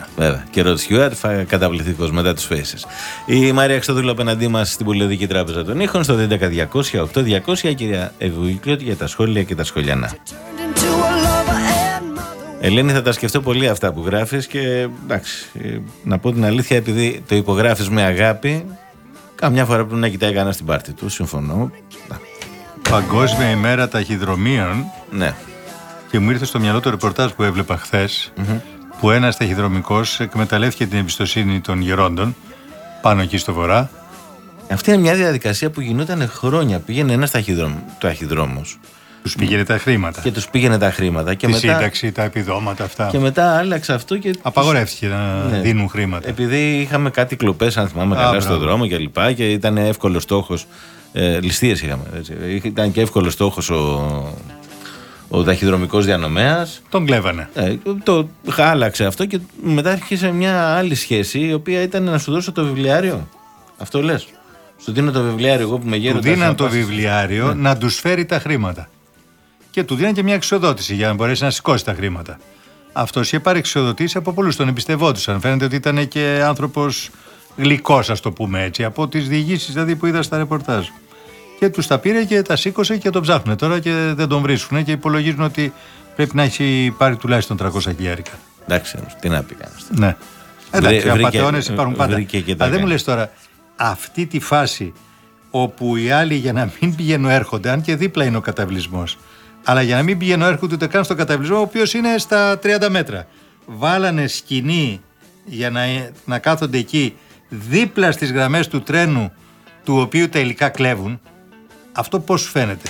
71. Βέβαια. Και Ροτ Στιούαρτ, καταπληκτικό μετά του Faces. Η Μαρία Ξαδούλου απέναντί μας στην Πολυδική Τράπεζα των Ήχων στο 200 8200. Κυρία Ευουίκλωτ για τα σχόλια και τα σχολιανά. Ελένη, θα τα σκεφτώ πολύ αυτά που γράφεις και εντάξει, ε, να πω την αλήθεια, επειδή το υπογράφεις με αγάπη, καμιά φορά πρέπει να κοιτάει κανένας στην πάρτη του. Συμφωνώ. Να, Παγκόσμια ημέρα ταχυδρομείων Ναι. και μου ήρθε στο μυαλό το ρεπορτάζ που έβλεπα χθες, που ένας ταχυδρομικός εκμεταλλεύτηκε την εμπιστοσύνη των γερόντων πάνω εκεί στο βορρά Αυτή είναι μια διαδικασία που γινόταν χρόνια. Πήγαινε ένας ταχυδρόμος τους πήγαινε τα χρήματα. και τους πήγαινε τα χρήματα. Και τη μετά, σύνταξη, τα επιδόματα αυτά. και μετά άλλαξε αυτό και. Απαγορεύτηκε να Ναι. δίνουν χρήματα. Επειδή είχαμε κάτι κλοπές, αν θυμάμαι Α, καλά, μπράβο. στον δρόμο και λοιπά και ήταν εύκολος στόχος. Ε, Ληστείες είχαμε. Έτσι. Ήταν και εύκολος στόχος ο, ο ταχυδρομικός διανομέας. Τον κλέβανε. Ε, το άλλαξε αυτό και μετά άρχισε μια άλλη σχέση η οποία ήταν να σου δώσω το βιβλιάριο. Αυτό λες; Σου δίνω το βιβλιάριο εγώ που με γέροντα. Του δίναν θα το πας- βιβλιάριο Ναι. να τους φέρει τα χρήματα. Και του δίναν και μια εξοδότηση για να μπορέσει να σηκώσει τα χρήματα. Αυτός είχε πάρει εξοδοτήσεις από πολλούς, τον εμπιστευόντουσαν. Φαίνεται ότι ήταν και άνθρωπος γλυκός, ας το πούμε έτσι, από τις διηγήσεις δηλαδή που είδα στα ρεπορτάζ. Και τους τα πήρε και τα σήκωσε και τον ψάχνουν τώρα και δεν τον βρίσκουν και υπολογίζουν ότι πρέπει να έχει πάρει τουλάχιστον 300 χιλιάρικα. Εντάξει, τι να πει κανένας. Ναι. Εντάξει, βρήκε- απαταιώνε υπάρχουν πάντα. βρήκε και τα Αλλά δεν μου έκανε. λες τώρα, αυτή τη φάση όπου οι άλλοι για να μην πηγαίνουν έρχονται, αν και δίπλα είναι ο καταβλισμός, αλλά για να μην πηγαίνουν έρχονται ούτε καν στο καταβλισμό, ο οποίος είναι στα 30 μέτρα. Βάλανε σκηνή για να, να κάθονται εκεί δίπλα στις γραμμές του τρένου του οποίου τα υλικά κλέβουν. Αυτό πώς σου φαίνεται;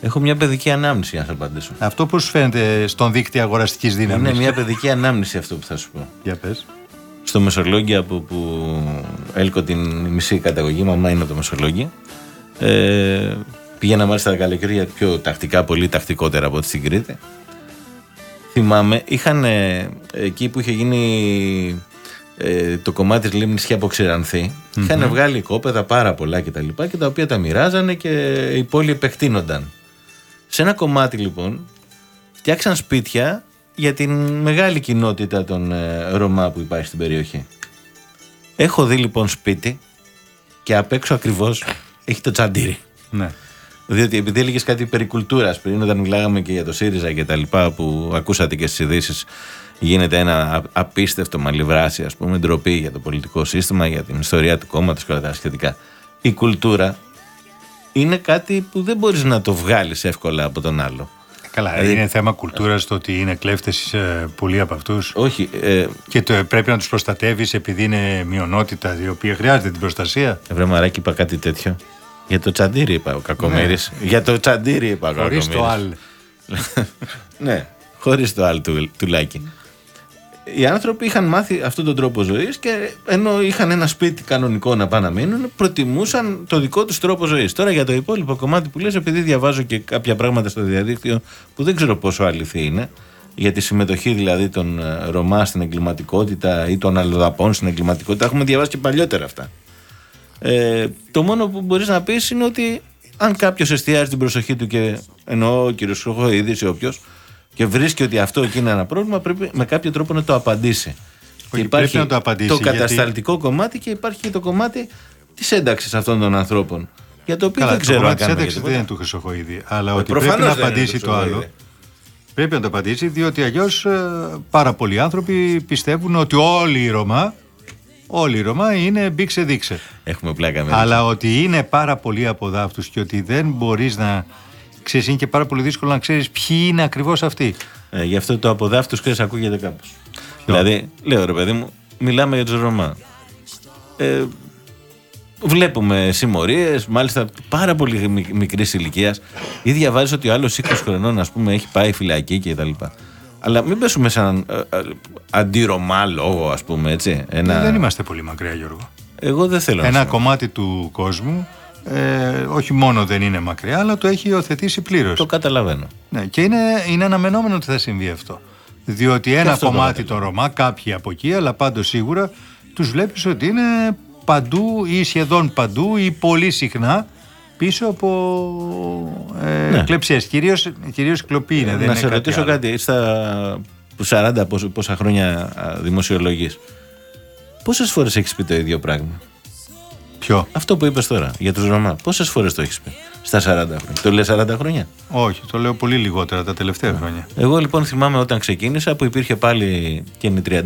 Έχω μια παιδική ανάμνηση, αν θα απαντήσω. Αυτό πώς σου φαίνεται στον δίκτυο αγοραστικής δύναμης; Είναι μια παιδική ανάμνηση αυτό που θα σου πω. Για πες. Στο Μεσολόγγι από που έλκω την μισή καταγωγή, μαμά είναι από το Μεσολόγγι. Ε, πήγαινα μάλιστα τα καλοκαίρια πιο τακτικά, πολύ τακτικότερα από ό,τι στην Κρήτη. Θυμάμαι, είχαν ε, εκεί που είχε γίνει ε, το κομμάτι της λίμνης είχε αποξηρανθεί. Είχαν βγάλει κόπεδα πάρα πολλά και τα λοιπά και τα οποία τα μοιράζανε και οι πόλοι επεκτείνονταν. Σε ένα κομμάτι λοιπόν φτιάξαν σπίτια για την μεγάλη κοινότητα των ε, Ρωμά που υπάρχει στην περιοχή. Έχω δει λοιπόν σπίτι και απ' έξω ακριβώς έχει το τσαντήρι. Ναι. Διότι επειδή έλεγες κάτι περί κουλτούρας πριν, όταν μιλάγαμε και για το ΣΥΡΙΖΑ και τα λοιπά, που ακούσατε και στις ειδήσεις, γίνεται ένα α- απίστευτο μαλλιβράσι, ας πούμε, ντροπή για το πολιτικό σύστημα, για την ιστορία του κόμματος και όλα τα σχετικά. Η κουλτούρα είναι κάτι που δεν μπορείς να το βγάλεις εύκολα από τον άλλο. Καλά, Δηλαδή- είναι θέμα κουλτούρας το ότι είναι κλέφτες πολλοί από αυτούς. Όχι, ε, Και το, πρέπει να τους προστατεύεις επειδή είναι μειονότητα η οποία χρειάζεται την προστασία. βρε μαράκι, είπα κάτι τέτοιο. Για το τσαντήρι είπα ο Κακομήρη. Για το τσαντήρι είπα ο Χωρίς Κακομοίρης. το άλλο. ναι, χωρίς το άλλο του, του Λάκη. Οι άνθρωποι είχαν μάθει αυτόν τον τρόπο ζωής και ενώ είχαν ένα σπίτι κανονικό να πάνε να μείνουν, προτιμούσαν το δικό τους τρόπο ζωής. Τώρα για το υπόλοιπο κομμάτι που λες, επειδή διαβάζω και κάποια πράγματα στο διαδίκτυο που δεν ξέρω πόσο αληθή είναι, για τη συμμετοχή δηλαδή των ε, Ρωμά στην εγκληματικότητα ή των αλλοδαπών στην εγκληματικότητα, έχουμε διαβάσει και παλιότερα αυτά. Ε, το μόνο που μπορείς να πεις είναι ότι αν κάποιος εστιάζει την προσοχή του και εννοώ ο κύριος Χροχοίδης ή όποιος και βρίσκει ότι αυτό εκεί είναι ένα πρόβλημα, πρέπει με κάποιο τρόπο να το απαντήσει. Όχι, Και πρέπει να το απαντήσει, το γιατί- κατασταλτικό κομμάτι και υπάρχει και το κομμάτι της ένταξης αυτών των ανθρώπων. Για το οποίο Καλά, δεν το ξέρω αν κομμάτι της κάνουμε ένταξης και δεν είναι τίποτα. του Χρυσοχοίδη. Αλλά Ε, ότι πρέπει προφανώς να δεν είναι απαντήσει του το άλλο. Χρυσοχοίδη. Πρέπει να το απαντήσει, διότι αλλιώς πάρα πολλοί άνθρωποι πιστεύουν ότι όλοι οι Ρωμά, όλοι οι Ρωμά είναι μπήξε δείξε. Έχουμε πλάκα με Αλλά ότι είναι πάρα πολλοί από δάφτους και ότι δεν μπορείς να. Ξέρεις, είναι και πάρα πολύ δύσκολο να ξέρεις ποιοι είναι ακριβώς αυτοί. Ε, γι' αυτό το από δάφτους ξέρεις ακούγεται κάπως. Δηλαδή, λέω ρε παιδί μου, μιλάμε για τους Ρωμά. Ε, βλέπουμε συμμορίες, μάλιστα πάρα πολύ μικ- μικρής ηλικίας. Ή διαβάζεις ότι ο άλλος 20 χρονών, ας πούμε, έχει πάει φυλακή και τα λοιπά. Αλλά μην πέσουμε σε έναν ε, ε, αντιρωμά λόγο, ας πούμε, έτσι. Ένα... Ε, Δεν είμαστε πολύ μακριά, Γιώργο. Εγώ δεν θέλω να Ένα σου- κομμάτι του κόσμου ε, όχι μόνο δεν είναι μακριά, αλλά το έχει υιοθετήσει πλήρως. Το καταλαβαίνω. Ναι, και είναι, είναι αναμενόμενο ότι θα συμβεί αυτό. Διότι ένα αυτό το κομμάτι καταλαβαίνω. των Ρωμά, κάποιοι από εκεί, αλλά πάντως σίγουρα τους βλέπεις ότι είναι παντού ή σχεδόν παντού ή πολύ συχνά πίσω από ε, Ναι. κλεψίες. Κυρίως, κυρίως κλοπή είναι, δεν να είναι σε κάτι ρωτήσω άλλο. κάτι. Στα 40 πόσα, πόσα χρόνια α, δημοσιολογείς, πόσες φορές έχεις πει το ίδιο πράγμα; Ποιο; Αυτό που είπες τώρα για τους Ρωμά, πόσες φορές το έχεις πει στα 40 χρόνια; Το λες 40 χρόνια; Όχι, το λέω πολύ λιγότερα τα τελευταία χρόνια. Εγώ λοιπόν θυμάμαι όταν ξεκίνησα που υπήρχε πάλι και είναι 30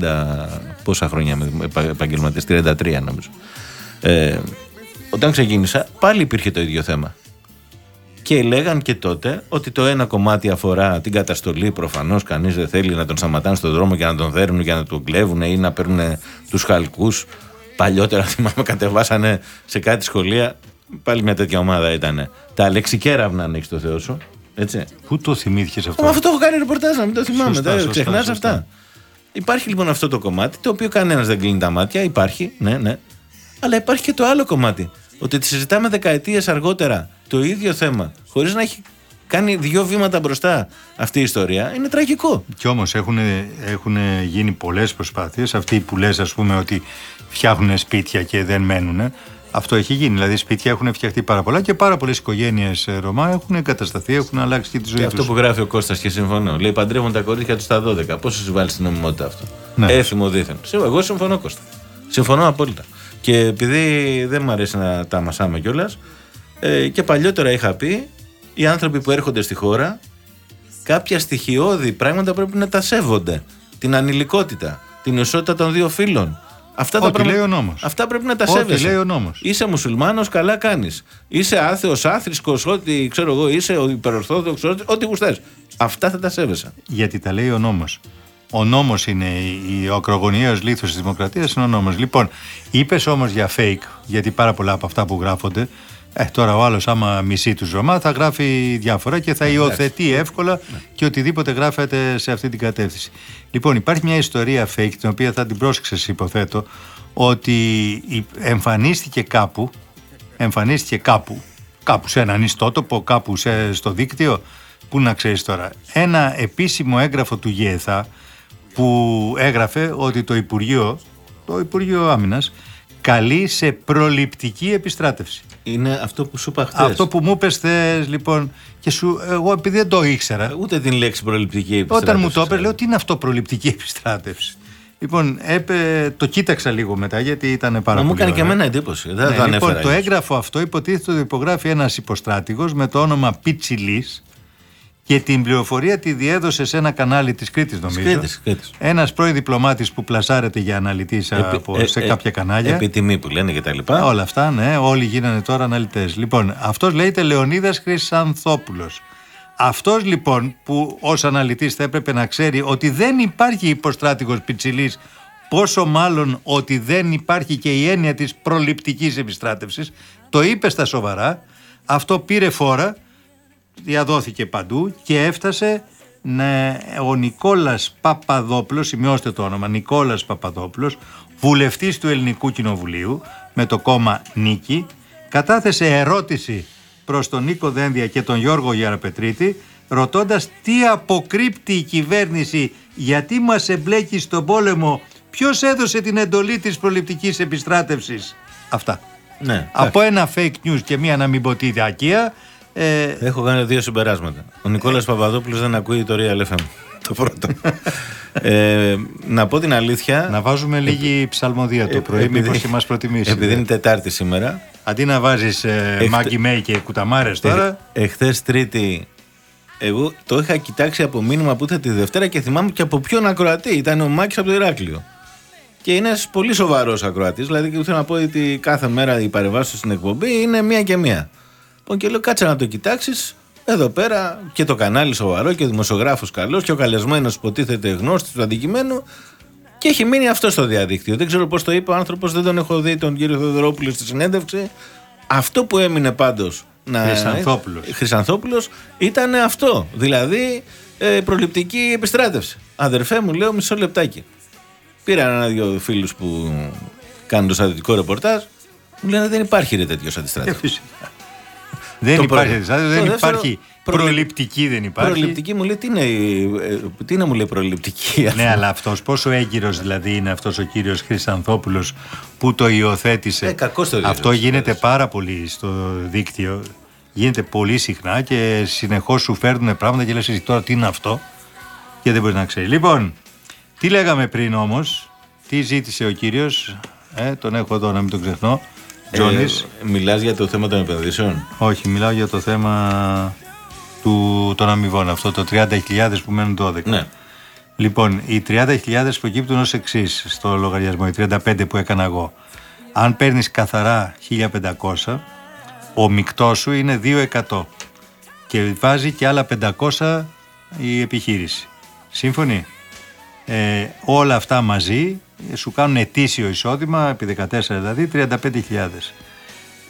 πόσα χρόνια με επα- επαγγελματίες, 33 νομίζω. Ε, όταν ξεκίνησα πάλι υπήρχε το ίδιο θέμα. Και λέγαν και τότε ότι το ένα κομμάτι αφορά την καταστολή. Προφανώς κανείς δεν θέλει να τον σταματάνε στον δρόμο και να τον δέρνουν και να τον κλέβουν ή να παίρνουν τους χαλκούς. Παλιότερα θυμάμαι κατεβάσανε σε κάτι σχολεία. Πάλι μια τέτοια ομάδα ήταν. Τα λεξικέραυνα, αν έχεις το Θεό σου. Έτσι. Πού το θυμήθηκες αυτό; Μα αυτό το έχω κάνει ρεπορτάζ, να μην το θυμάμαι. Σωστά, τα σωστά, ξεχνάς σωστά. αυτά. Υπάρχει λοιπόν αυτό το κομμάτι, το οποίο κανένας δεν κλείνει τα μάτια. Υπάρχει, ναι, ναι. Αλλά υπάρχει και το άλλο κομμάτι. Ότι τη συζητάμε δεκαετίες αργότερα το ίδιο θέμα, χωρίς να έχει κάνει δύο βήματα μπροστά αυτή η ιστορία, είναι τραγικό. Κι όμως έχουν, έχουν γίνει πολλές προσπάθειες. Αυτοί που λες ας πούμε ότι φτιάχνουν σπίτια και δεν μένουν. Αυτό έχει γίνει. Δηλαδή σπίτια έχουν φτιαχτεί πάρα πολλά και πάρα πολλές οικογένειες ε, Ρωμά έχουν εγκατασταθεί, έχουν αλλάξει και τη ζωή Και αυτό τους. που γράφει ο Κώστας και συμφωνώ. Λέει παντρεύουν τα κορίτσια τους στα 12. Πώς συμβάλλει στην νομιμότητα αυτό; Ναι. Έθιμο δίθεν. Συμ- Εγώ συμφωνώ, Κώστα. Συμφωνώ απόλυτα. Και επειδή δεν μου αρέσει να τα μασάμε κιόλας, ε, και παλιότερα είχα πει, οι άνθρωποι που έρχονται στη χώρα, κάποια στοιχειώδη πράγματα πρέπει να τα σέβονται. Την ανηλικότητα, την ισότητα των δύο φύλων. Αυτά Ό,τι πράγματα- λέει ο νόμος. Αυτά πρέπει να τα Ό,τι σέβεσαι. λέει ο νόμος. Είσαι μουσουλμάνος, καλά κάνεις. Είσαι άθεος, άθρησκος, ό,τι ξέρω εγώ, είσαι ο υπερορθόδοξος, ό,τι, ό,τι γουστάρεις. Αυτά θα τα σέβεσαι. Γιατί τα λέει ο νόμος. Ο νόμος είναι η- η- ο ακρογωνιαίος λήθος της δημοκρατίας, είναι ο νόμος. Λοιπόν, είπες όμως για fake, γιατί πάρα πολλά από αυτά που γράφονται, ε, τώρα ο άλλος άμα μισεί τους Ρωμά θα γράφει διάφορα και θα υιοθετεί εύκολα και οτιδήποτε γράφεται σε αυτή την κατεύθυνση. Λοιπόν, υπάρχει μια ιστορία fake, την οποία θα την πρόσεξες υποθέτω, ότι η- εμφανίστηκε κάπου, εμφανίστηκε κάπου, κάπου σε έναν ιστότοπο, κάπου σε, στο δίκτυο, πού να ξέρεις τώρα, ένα επίσημο έγγραφο του ΓΕΘΑ που έγραφε ότι το Υπουργείο το Υπουργείο Άμυνας καλεί σε προληπτική επιστράτευση. Είναι αυτό που σου είπα χθες. Αυτό που μου είπες χθες, λοιπόν, και σου, εγώ επειδή δεν το ήξερα, Ούτε την λέξη προληπτική επιστράτευση. όταν μου το είπε, ξέρω. λέω τι είναι αυτό προληπτική επιστράτευση. Λοιπόν, έπε, το κοίταξα λίγο μετά γιατί ήταν πάρα Μα πολύ. μου έκανε και ωραίο. εμένα εντύπωση. Δεν Ναι, το ανέφερα. λοιπόν, το ίσως. έγγραφο αυτό υποτίθεται ότι υπογράφει ένας υποστράτηγος με το όνομα Πιτσιλής και την πληροφορία τη διέδωσε σε ένα κανάλι της Κρήτης νομίζω. Κρήτης, Κρήτης. Ένας πρώην διπλωμάτης που πλασάρεται για αναλυτής Επί- από, ε, σε ε, κάποια κανάλια. Επιτιμή που λένε και τα λοιπά. Όλα αυτά, ναι, όλοι γίνανε τώρα αναλυτές. Λοιπόν, αυτός λέγεται Λεωνίδας Χρυσανθόπουλος. Αυτός λοιπόν που ως αναλυτής θα έπρεπε να ξέρει ότι δεν υπάρχει υποστράτηγος Πιτσιλής πόσο μάλλον ότι δεν υπάρχει και η έννοια της προληπτικής επιστράτευσης το είπε στα σοβαρά αυτό πήρε φόρα διαδόθηκε παντού και έφτασε ναι, ο Νικόλας Παπαδόπουλος, σημειώστε το όνομα, Νικόλας Παπαδόπουλος, βουλευτής του Ελληνικού Κοινοβουλίου με το κόμμα Νίκη, κατάθεσε ερώτηση προς τον Νίκο Δένδια και τον Γιώργο Γεραπετρίτη, ρωτώντας τι αποκρύπτει η κυβέρνηση, γιατί μας εμπλέκει στον πόλεμο, ποιος έδωσε την εντολή της προληπτικής επιστράτευσης. Αυτά. Ναι. Από ένα fake news και μία να μην πω τι ακία, ε, Έχω κάνει δύο συμπεράσματα. Ο Νικόλας Παπαδόπουλος δεν ακούει το Real FM. Το πρώτο. ε, να πω την αλήθεια. Να βάζουμε λίγη ψαλμοδία το πρωί, επειδή- μήπως και μας προτιμήσεις. Επειδή είναι Τετάρτη σήμερα. Αντί να βάζεις ε, Έχτε- Μάγκη Μέι και κουταμάρες τώρα, Εχθές Τρίτη. Εγώ το είχα κοιτάξει από μήνυμα που ήταν τη Δευτέρα και θυμάμαι και από ποιον ακροατή. Ήταν ο Μάκης από το Ηράκλειο. Και είναι ένας πολύ σοβαρός ακροατής. Δηλαδή, και θέλω να πω ότι κάθε μέρα οι παρεμβάσεις στην εκπομπή είναι μία και μία. Λοιπόν, και λέω, κάτσε να το κοιτάξεις. Εδώ πέρα και το κανάλι σοβαρό και ο δημοσιογράφος καλός και ο καλεσμένος υποτίθεται γνώστης του αντικειμένου. Και έχει μείνει αυτό στο διαδίκτυο. Δεν ξέρω πώς το είπε ο άνθρωπος, δεν τον έχω δει τον κύριο Θεοδωρόπουλο στη συνέντευξη. Αυτό που έμεινε πάντως. Να... Χρυσανθόπουλος. Χρυσανθόπουλος ήταν αυτό. Δηλαδή ε, προληπτική επιστράτευση. Αδερφέ μου, λέω μισό λεπτάκι. Πήρα ένα-δυο φίλους που κάνουν το στατιστικό ρεπορτάζ. Μου λένε δεν υπάρχει ρε τέτοιος αντιστράτευση. Δεν Το υπάρχει, πρώτο. δηλαδή, Το δεν δεύτερο, υπάρχει προληπ- προληπτική, δεν υπάρχει. Προληπτική μου λέει τι είναι, ε, τι να μου λέει προληπτική. Ναι, αλλά αυτός πόσο έγκυρος δηλαδή είναι αυτός ο κύριος Χρυσανθόπουλος που το υιοθέτησε. Ε, κακώς το υιοθέτησε, Αυτό γίνεται πάρα πολύ στο δίκτυο. Γίνεται πολύ συχνά και συνεχώς σου φέρνουν πράγματα και λες εσύ τώρα τι είναι αυτό και δεν μπορείς να ξέρεις. Λοιπόν, τι λέγαμε πριν όμως, τι ζήτησε ο κύριος, ε, τον έχω εδώ να μην τον ξεχνώ, Τζόνις. Ε, μιλάς για το θέμα των επενδύσεων; Όχι, μιλάω για το θέμα του, των αμοιβών, αυτό το 30.000 που μένουν 12. Ναι. Λοιπόν, οι 30.000 προκύπτουν ως εξής στο λογαριασμό, οι 35 που έκανα εγώ. Αν παίρνεις καθαρά 1.500, ο μεικτός σου είναι 2% και βάζει και άλλα 500 η επιχείρηση. Σύμφωνοι; Ε, όλα αυτά μαζί ε, σου κάνουν ετήσιο εισόδημα, επί 14 δηλαδή, 35.000.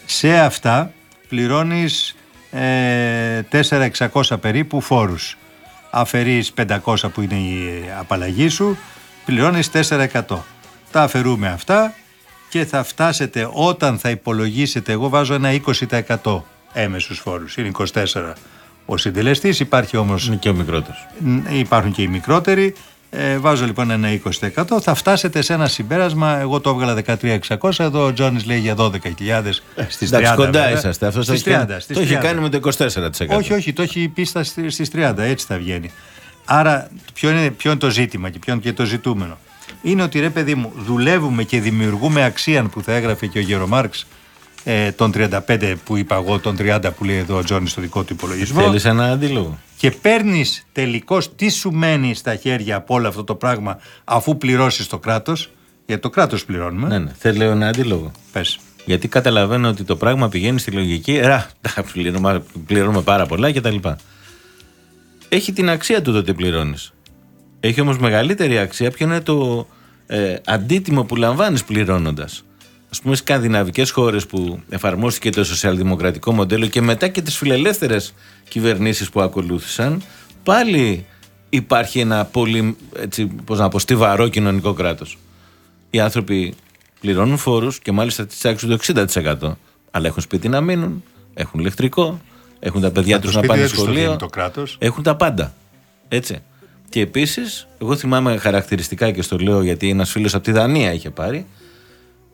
Σε αυτά πληρώνεις ε, 4.600 περίπου φόρους. Αφαιρείς 500 που είναι η απαλλαγή σου, πληρώνεις 4%. Τα αφαιρούμε αυτά και θα φτάσετε όταν θα υπολογίσετε, εγώ βάζω ένα 20% έμεσους φόρους, είναι 24 ο συντελεστής, υπάρχει όμως Είναι και ο μικρότερος. Ν- Υπάρχουν και οι μικρότεροι. Ε, βάζω λοιπόν ένα 20%. Θα φτάσετε σε ένα συμπέρασμα. Εγώ το έβγαλα 13.600. Εδώ ο Τζόνις λέει για 12.000 στις 30. Εντάξει, κοντά βέβαια. είσαστε. Αυτό στις το, έχει 30, κάνει- στις το έχει 30. κάνει με το 24%. Όχι, όχι, το έχει πει στα- στις 30. Έτσι θα βγαίνει. Άρα, ποιο είναι, ποιο είναι το ζήτημα και ποιο είναι και το ζητούμενο; Είναι ότι ρε παιδί μου, δουλεύουμε και δημιουργούμε αξία που θα έγραφε και ο Γερομάρξ ε, τον 35 που είπα εγώ, τον 30 που λέει εδώ ο Τζόνις στο δικό του υπολογισμό Θέλεις ένα αντίλογο; Και παίρνεις τελικώς τι σου μένει στα χέρια από όλο αυτό το πράγμα αφού πληρώσεις το κράτος; Γιατί το κράτος πληρώνουμε. Ναι, ναι. Θέλει ένα αντίλογο. Πες. Γιατί καταλαβαίνω ότι το πράγμα πηγαίνει στη λογική. Ρα, τα πληρώνουμε, πληρώνουμε πάρα πολλά κτλ. Έχει την αξία του το ότι πληρώνεις. Έχει όμως μεγαλύτερη αξία ποιο είναι το ε, αντίτιμο που λαμβάνεις πληρώνοντας. Α πούμε, στι σκανδιναβικές χώρες που εφαρμόστηκε το σοσιαλδημοκρατικό μοντέλο και μετά και τις φιλελεύθερες κυβερνήσεις που ακολούθησαν, πάλι υπάρχει ένα πολύ έτσι, πώς να πω, στιβαρό κοινωνικό κράτος. Οι άνθρωποι πληρώνουν φόρους και μάλιστα της τάξης του 60%. Αλλά έχουν σπίτι να μείνουν, έχουν ηλεκτρικό, έχουν τα παιδιά Το τους να σπίτι πάνε δεν τους το σχολείο. δίνει το κράτος. Έχουν τα πάντα. Έτσι. Και επίσης, εγώ θυμάμαι χαρακτηριστικά και στο λέω γιατί ένας φίλος από τη Δανία είχε πάρει.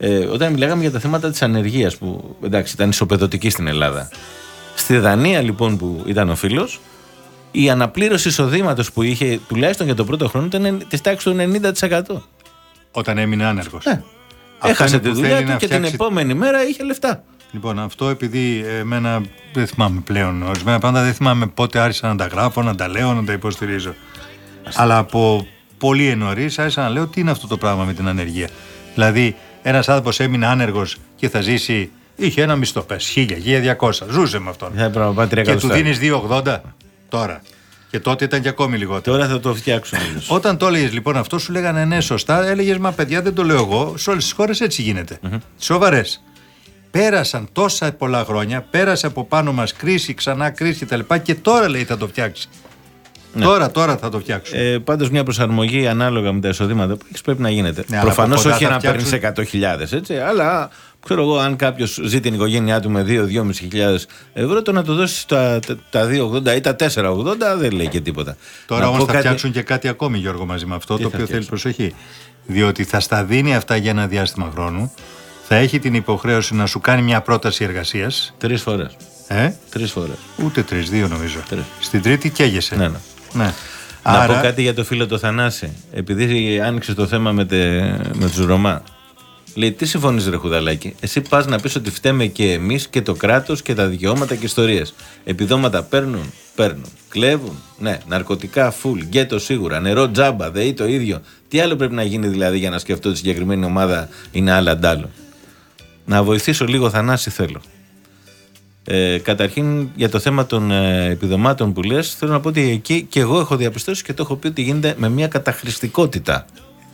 Ε, όταν μιλάγαμε για τα θέματα της ανεργίας, που εντάξει ήταν ισοπεδωτική στην Ελλάδα. Στη Δανία λοιπόν που ήταν ο φίλος, η αναπλήρωση εισοδήματος που είχε τουλάχιστον για τον πρώτο χρόνο ήταν της τάξης του 90%. Όταν έμεινε άνεργος. Ναι. Έχασε τη δουλειά του και την επόμενη μέρα είχε λεφτά. Λοιπόν, αυτό επειδή εμένα δεν θυμάμαι πλέον ορισμένα πράγματα, δεν θυμάμαι πότε άρχισα να τα γράφω, να τα λέω, να τα υποστηρίζω. Αλλά από πολύ νωρίς άρχισα να λέω τι είναι αυτό το πράγμα με την ανεργία. Δηλαδή, ένας άνθρωπο έμεινε άνεργος και θα ζήσει. Είχε ένα μισθό, πε, 1000, 1200. Ζούσε με αυτόν. Θα έπρεπε να πάει τρία Και του εκατοστάρια. δίνει 2,80 τώρα. Και τότε ήταν και ακόμη λιγότερο. Τώρα θα το φτιάξουν. ίσως. Όταν το έλεγες λοιπόν αυτό, σου λέγανε ναι, σωστά. Έλεγες Μα παιδιά, δεν το λέω εγώ. Σε όλες τις χώρες έτσι γίνεται. Σοβαρές. Πέρασαν τόσα πολλά χρόνια, πέρασε από πάνω μας κρίση, ξανά κρίση κτλ. Και, και τώρα λέει θα το φτιάξεις. Τώρα, τώρα θα το φτιάξουν. Ε, Πάντως μια προσαρμογή ανάλογα με τα εισοδήματα που έχεις πρέπει να γίνεται. Ναι, αλλά Προφανώς από κοντά όχι θα να παίρνεις φτιάξουν- 100.000 έτσι, αλλά ξέρω εγώ, αν κάποιος ζει την οικογένειά του με 2-2.500 ευρώ, το να του δώσεις τα, τα, τα 2,80 ή τα 4,80 δεν λέει και τίποτα. Τώρα Να όμως πω θα κάτι- φτιάξουν και κάτι ακόμη, Γιώργο, μαζί με αυτό, Τι το θα οποίο θέλει φτιάξουν; προσοχή. Διότι θα στα δίνει αυτά για ένα διάστημα χρόνου, θα έχει την υποχρέωση να σου κάνει μια πρόταση εργασίας. Τρεις φορές. Ε; Τρεις φορές. Ούτε τρεις, δύο νομίζω. Τρεις. Στην τρίτη καίγεσαι. Ναι, ναι. Ναι. Να Άρα, πω κάτι για το φίλο το Θανάση. Επειδή άνοιξε το θέμα με, τε, με τους Ρωμά. Λέει, τι συμφωνείς, Ρε Χουδαλάκη; Εσύ πας να πεις ότι φταίμε και εμείς και το κράτος και τα δικαιώματα και ιστορίες. Επιδόματα παίρνουν, παίρνουν. Κλέβουν, ναι. Ναρκωτικά, φουλ, γκέτο σίγουρα. Νερό τζάμπα, ΔΕΗ το ίδιο. Τι άλλο πρέπει να γίνει δηλαδή για να σκεφτώ ότι η συγκεκριμένη ομάδα είναι άλλα αντάλλο. Να βοηθήσω λίγο Θανάση θέλω. Ε, καταρχήν για το θέμα των ε, επιδομάτων που λες θέλω να πω ότι εκεί και εγώ έχω διαπιστώσει και το έχω πει ότι γίνεται με μια καταχρηστικότητα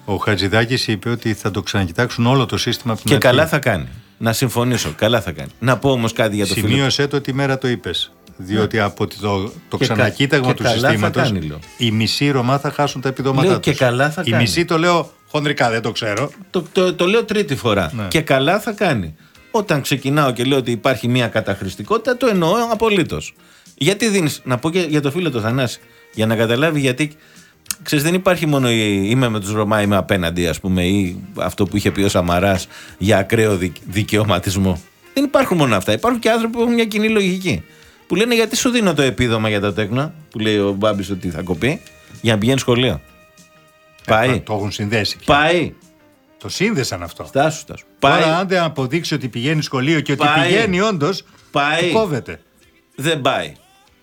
ο Χατζηδάκης είπε ότι θα το ξανακοιτάξουν όλο το σύστημα από την και αρχή. καλά θα κάνει να συμφωνήσω, καλά θα κάνει να πω όμως κάτι για το φίλο Σημείωσέ το τη μέρα το είπες. Διότι από το, το Και κα- ξανακοίταγμα και του καλά θα συστήματος, κάνει, λέω. οι μισοί Ρωμά θα χάσουν τα επιδόματά Λέω τους. και καλά θα Οι κάνει. μισοί το λέω χονδρικά, δεν το ξέρω. το, το, το λέω τρίτη φορά Ναι. και καλά θα κάνει όταν ξεκινάω και λέω ότι υπάρχει μια καταχρηστικότητα το εννοώ απολύτως γιατί δίνεις, να πω και για το φίλο το Θανάση για να καταλάβει γιατί Ξέρεις, δεν υπάρχει μόνο η, είμαι με τους Ρωμά, είμαι απέναντι ας πούμε ή αυτό που είχε πει ο Σαμαράς για ακραίο δικ, δικαιωματισμό. Δεν υπάρχουν μόνο αυτά. Υπάρχουν και άνθρωποι που έχουν μια κοινή λογική. Που λένε γιατί σου δίνω το επίδομα για τα τέκνα, που λέει ο Μπάμπης ότι θα κοπεί, για να πηγαίνει σχολείο. Πάει. Ε, το έχουν συνδέσει πια. Πάει. Το σύνδεσαν αυτό. Στάσου, στάσου. Πάει. Τώρα, αν δεν αποδείξει ότι πηγαίνει σχολείο και ότι Πάει. πηγαίνει όντως, Πάει. κόβεται. Δεν πάει.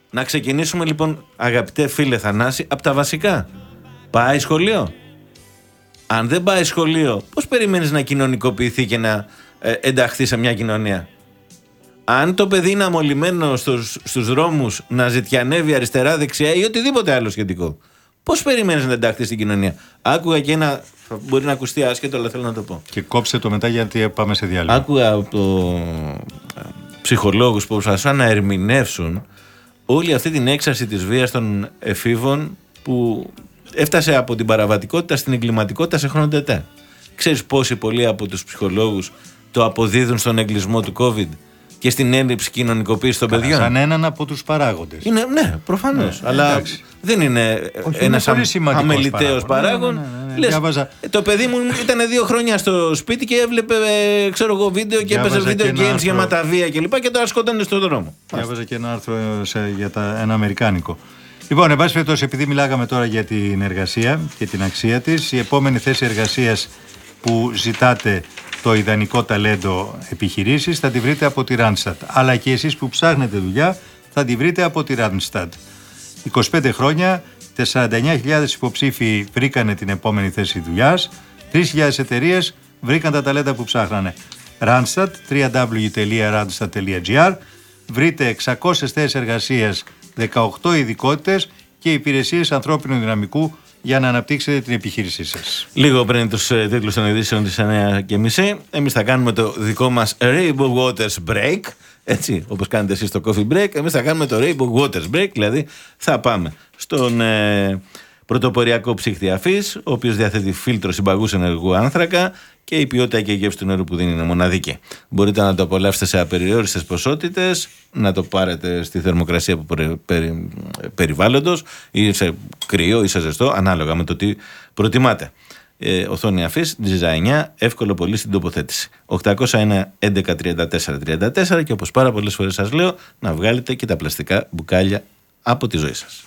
Να ξεκινήσουμε λοιπόν, αγαπητέ φίλε Θανάση, από τα βασικά. Πάει σχολείο; Αν δεν πάει σχολείο, πώς περιμένεις να κοινωνικοποιηθεί και να ε, ενταχθεί σε μια κοινωνία; Αν το παιδί είναι αμολυμένο στους, στους δρόμους να ζητιανεύει αριστερά-δεξιά ή οτιδήποτε άλλο σχετικό, πώς περιμένεις να ενταχθεί στην κοινωνία; Άκουγα και ένα, θα μπορεί να ακουστεί άσχετο, αλλά θέλω να το πω. Και κόψε το μετά γιατί πάμε σε διάλειμμα. Άκουγα από ε, ψυχολόγους που προσπαθούσαν να ερμηνεύσουν όλη αυτή την έξαρση της βίας των εφήβων που έφτασε από την παραβατικότητα στην εγκληματικότητα σε χρόνο τετέ. Ξέρεις πόσοι πολλοί από τους ψυχολόγους το αποδίδουν στον εγκλισμό του COVID; Και στην έλλειψη κοινωνικοποίησης των παιδιών. Σαν έναν από τους παράγοντες. Είναι, ναι, προφανώς. Ναι, αλλά εντάξει. δεν είναι Όχι, ένας είναι πολύ σημαντικός αμεληταίος παράγον. παράγον. Ναι, ναι, ναι, ναι. Λες, Διάβαζα- «Ε, το παιδί μου ήταν δύο χρόνια στο σπίτι και έβλεπε ε, ξέρω εγώ, βίντεο και έπαιζε Διάβαζα βίντεο και ένα games άρθρο- γεμάτα βία κλπ. Και, και τώρα σκότωνε στον δρόμο. Διάβαζα και ένα άρθρο σε- για τα, ένα αμερικάνικο. Λοιπόν, εν πάση περιπτώσει, επειδή μιλάγαμε τώρα για την εργασία και την αξία της, η επόμενη θέση εργασίας που ζητάτε το ιδανικό ταλέντο επιχειρήσεις θα τη βρείτε από τη Randstad. Αλλά και εσείς που ψάχνετε δουλειά θα τη βρείτε από τη Randstad. 25 χρόνια, 49.000 υποψήφοι βρήκανε την επόμενη θέση δουλειάς, 3.000 εταιρείες βρήκαν τα ταλέντα που ψάχνανε. Randstad, www.randstad.gr Βρείτε 600 θέσεις εργασίας, 18 ειδικότητες και υπηρεσίες ανθρώπινου δυναμικού για να αναπτύξετε την επιχείρησή σας. Λίγο πριν τους ε, τίτλους των ειδήσεων της 9 και μισή, εμείς θα κάνουμε το δικό μας Rainbow Waters Break. Έτσι, όπως κάνετε εσείς το coffee break, εμείς θα κάνουμε το Rainbow Waters Break, δηλαδή θα πάμε στον ε, Πρωτοποριακό ψύχτη αφής, ο οποίος διαθέτει φίλτρο συμπαγούς ενεργού άνθρακα και η ποιότητα και η γεύση του νερού που δίνει είναι μοναδική. Μπορείτε να το απολαύσετε σε απεριόριστες ποσότητες, να το πάρετε στη θερμοκρασία που περι, περι, περιβάλλοντος ή σε κρύο ή σε ζεστό, ανάλογα με το τι προτιμάτε. Ε, οθόνη αφή, G9, εύκολο πολύ στην τοποθέτηση. 801 11 34 34 και όπως πάρα πολλές φορές σας λέω να βγάλετε και τα πλαστικά μπουκάλια από τη ζωή σας.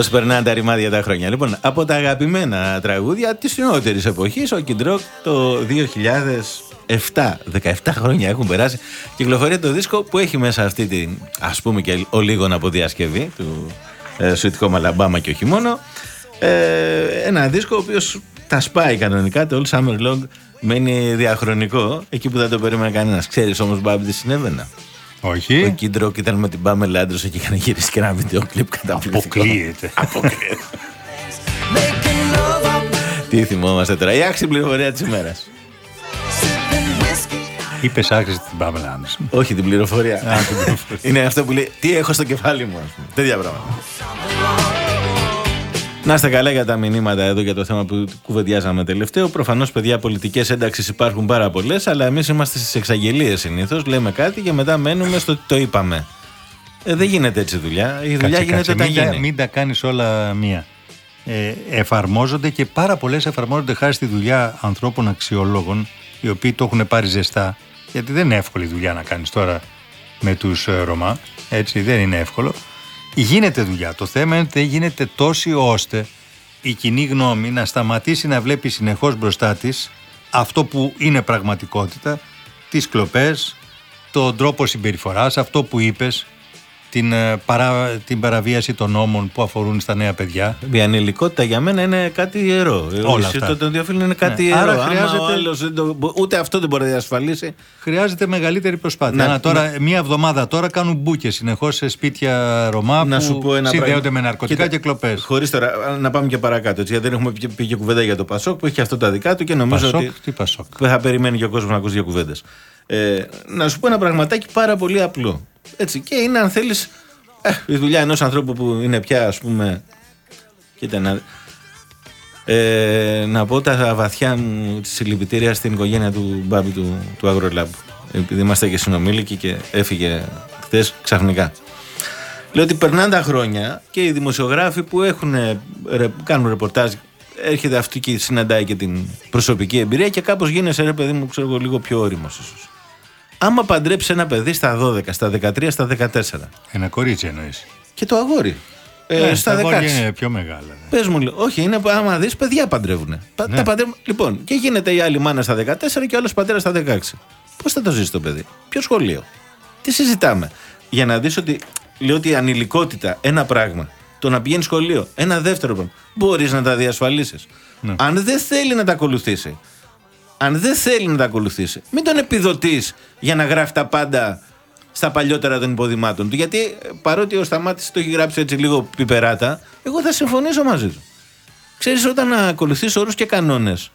Πώ περνάνε τα ρημάδια τα χρόνια. Λοιπόν, από τα αγαπημένα τραγούδια της νεότερης εποχής, ο Κιντρόκ το 2007, 17 χρόνια έχουν περάσει, κυκλοφορεί το δίσκο που έχει μέσα αυτή την, ας πούμε και ο λίγον από διασκευή του ε, Sweet Home Alabama και όχι μόνο. Ε, ένα δίσκο ο οποίος τα σπάει κανονικά, το All Summer Long μένει διαχρονικό, εκεί που δεν το περίμενε κανένας. Ξέρεις όμως Μπάμπη τι συνέβαινα. Ο Όχι. Kid Rock ήταν με την Πάμελα Άντερσον και είχαν γυρίσει και ένα βίντεο κλιπ καταπληκτικό. Αποκλείεται. Making love out Τι θυμόμαστε τώρα, η άχρηστη πληροφορία της ημέρας. sipping whiskey. Είπες άχρηστη την Πάμελα Άντερσον. Όχι την πληροφορία. Α, την πληροφορία. Είναι αυτό που λέει τι έχω στο κεφάλι μου, ας πούμε. Τέτοια πράγματα. Να είστε καλά για τα μηνύματα εδώ για το θέμα που κουβεντιάζαμε τελευταίο. Προφανώς, παιδιά, πολιτικές ένταξεις υπάρχουν πάρα πολλές, αλλά εμείς είμαστε στις εξαγγελίες συνήθως. Λέμε κάτι και μετά μένουμε στο ότι το είπαμε. Ε, δεν γίνεται έτσι δουλειά. Η δουλειά Κάτσε, γίνεται κάτσε, όταν μην, τα, γίνει. μην τα κάνεις όλα μία. Ε, εφαρμόζονται και πάρα πολλές εφαρμόζονται χάρη στη δουλειά ανθρώπων αξιολόγων οι οποίοι το έχουν πάρει ζεστά γιατί δεν είναι εύκολη δουλειά να κάνεις τώρα με τους ε, Ρωμά έτσι δεν είναι εύκολο γίνεται δουλειά. Το θέμα είναι ότι δεν γίνεται τόση ώστε η κοινή γνώμη να σταματήσει να βλέπει συνεχώς μπροστά της αυτό που είναι πραγματικότητα τις κλοπές τον τρόπο συμπεριφοράς αυτό που είπες την, ε, παρά, την παραβίαση των νόμων που αφορούν στα νέα παιδιά. Η ανηλικότητα για μένα είναι κάτι ιερό. Όλα Η αυτά. Το, των δύο φίλων είναι κάτι Ναι. ιερό. Άρα Άμα χρειάζεται- ο άλλος δεν το- ούτε αυτό δεν μπορεί να διασφαλίσει. Χρειάζεται μεγαλύτερη προσπάθεια. Ναι, Να, τώρα, μία εβδομάδα τώρα κάνουν μπουκε συνεχώς σε σπίτια Ρωμά να που σου πω ένα συνδέονται πράγμα. με ναρκωτικά Κοίτα, και κλοπές. Χωρίς τώρα να πάμε και παρακάτω. Έτσι, γιατί δεν έχουμε πει- πει και κουβέντα για το Πασόκ που έχει αυτό τα δικά του και νομίζω Πασόκ, ότι τι Πασόκ. θα περιμένει και ο κόσμος να ακούσει δύο κουβέντες. Ε, να σου πω ένα πραγματάκι πάρα πολύ απλό. Έτσι, και είναι αν θέλεις η δουλειά ενός ανθρώπου που είναι πια ας πούμε. Κοίτα να. Ε, να πω τα βαθιά μου της συλληπιτήρια στην οικογένεια του Μπάμπη του, του Αγρολάμπ. Επειδή είμαστε και συνομήλικοι και έφυγε χθες ξαφνικά. Λέω ότι περνάνε τα χρόνια και οι δημοσιογράφοι που έχουν, ε, ρε, κάνουν ρεπορτάζ, έρχεται αυτή και συναντάει και την προσωπική εμπειρία και κάπως γίνεσαι ρε παιδί μου, ξέρω εγώ, λίγο πιο όριμος ίσως. Άμα παντρέψει ένα παιδί στα 12, στα 13, στα 14 Ένα κορίτσι εννοείς. και το αγόρι ε, στα 16. είναι πιο μεγάλα. ναι. Πες μου, λέει, όχι, είναι άμα δεις, παιδιά παντρεύουν. Τα παντρεύουν. Λοιπόν, και γίνεται η άλλη μάνα στα 14 και ο άλλος πατέρας στα 16. Πώς θα το ζήσει το παιδί, Ποιο σχολείο, Τι συζητάμε; Για να δεις ότι λέω ότι η ανηλικότητα, ένα πράγμα. Το να πηγαίνει σχολείο, ένα δεύτερο πράγμα. Μπορείς να τα διασφαλίσεις. Ναι. Αν δεν θέλει να τα ακολουθήσει, αν δεν θέλει να τα ακολουθήσει, μην τον επιδοτείς για να γράφει τα πάντα στα παλιότερα των υποδημάτων του. Γιατί ε, παρότι ο Σταμάτης το έχει γράψει έτσι λίγο πιπεράτα, εγώ θα συμφωνήσω μαζί του. Ξέρεις, όταν ακολουθείς όρους και κανόνες,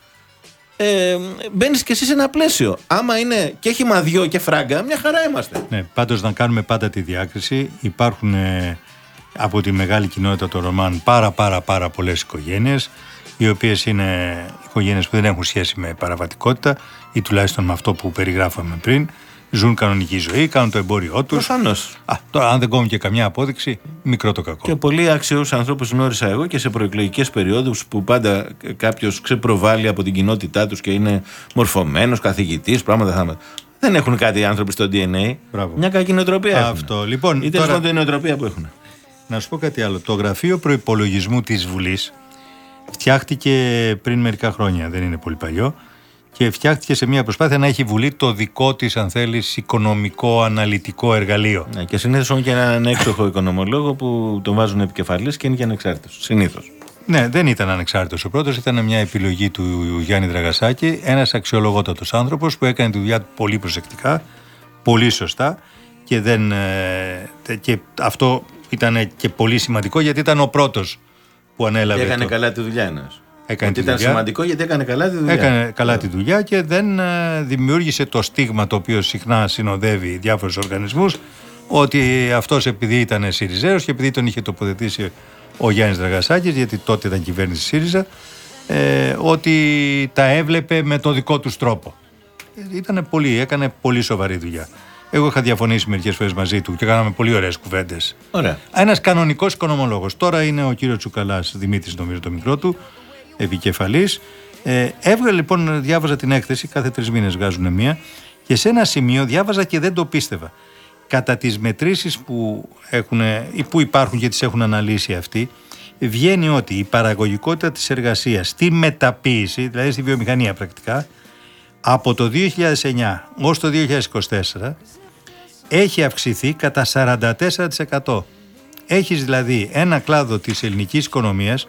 ε, μπαίνεις και εσύ σε ένα πλαίσιο. Άμα είναι και έχει μαδιό και φράγκα, μια χαρά είμαστε. Ναι, πάντως να κάνουμε πάντα τη διάκριση. Υπάρχουν ε, από τη μεγάλη κοινότητα των Ρωμάν πάρα πάρα πάρα πολλές οικογένειες οι οποίες είναι οικογένειες που δεν έχουν σχέση με παραβατικότητα ή τουλάχιστον με αυτό που περιγράφαμε πριν. Ζουν κανονική ζωή, κάνουν το εμπόριό τους. Προφανώς. Τώρα, αν δεν κόβουν και καμιά απόδειξη, μικρό το κακό. Και πολύ άξιους ανθρώπους γνώρισα εγώ και σε προεκλογικές περιόδους που πάντα κάποιος ξεπροβάλλει από την κοινότητά τους και είναι μορφωμένος, καθηγητής, πράγματα θα. Δεν έχουν κάτι οι άνθρωποι στο DNA. Μπράβο. Μια κακή νοοτροπία έχουν. Αυτό. Λοιπόν, Ή τέλο τώρα- πάντων την νοοτροπία που έχουν. Να σου πω κάτι άλλο. Το γραφείο προπολογισμού της Βουλής φτιάχτηκε πριν μερικά χρόνια, δεν είναι πολύ παλιό. Και φτιάχτηκε σε μια προσπάθεια να έχει η Βουλή το δικό της, αν θέλεις, οικονομικό αναλυτικό εργαλείο. Ναι, και συνήθως έχουν και έναν έξοχο οικονομολόγο που τον βάζουν επικεφαλής και είναι και ανεξάρτητος. Συνήθως. Ναι, δεν ήταν ανεξάρτητος ο πρώτος, ήταν μια επιλογή του Γιάννη Δραγασάκη, ένας αξιολογότατος άνθρωπος που έκανε τη δουλειά του πολύ προσεκτικά, πολύ σωστά και, δεν, ε, και αυτό ήταν και πολύ σημαντικό γιατί ήταν ο πρώτος που ανέλαβε. έκανε το- καλά τη δουλειά ένας. Έκανε Ότι τη ήταν δουλειά. σημαντικό γιατί έκανε καλά τη δουλειά. Έκανε καλά τη δουλειά και δεν ε, δημιούργησε το στίγμα το οποίο συχνά συνοδεύει διάφορους οργανισμούς ότι αυτός επειδή ήταν Σιριζέος και επειδή τον είχε τοποθετήσει ο Γιάννης Δραγασάκης γιατί τότε ήταν κυβέρνηση ΣΥΡΙΖΑ ε, ότι τα έβλεπε με το δικό τους τρόπο. Ήταν πολύ, έκανε πολύ σοβαρή δουλειά. Εγώ είχα διαφωνήσει μερικές φορές μαζί του και κάναμε πολύ ωραίες κουβέντες. Ωραία. Ένας κανονικός οικονομολόγο. Τώρα είναι ο κύριος Τσουκαλάς, Δημήτρης, νομίζω το μικρό του, επικεφαλής. Ε, έβγαλε λοιπόν, διάβαζα την έκθεση, κάθε τρεις μήνες βγάζουν μία, και σε ένα σημείο διάβαζα και δεν το πίστευα. Κατά τις μετρήσεις που, έχουν, ή που υπάρχουν και τις έχουν αναλύσει αυτοί, βγαίνει ότι η παραγωγικότητα της εργασίας στη μεταποίηση, δηλαδή στη βιομηχανία πρακτικά, από το 2009 ως το 2024 έχει αυξηθεί κατά 44%. Έχεις δηλαδή ένα κλάδο της ελληνικής οικονομίας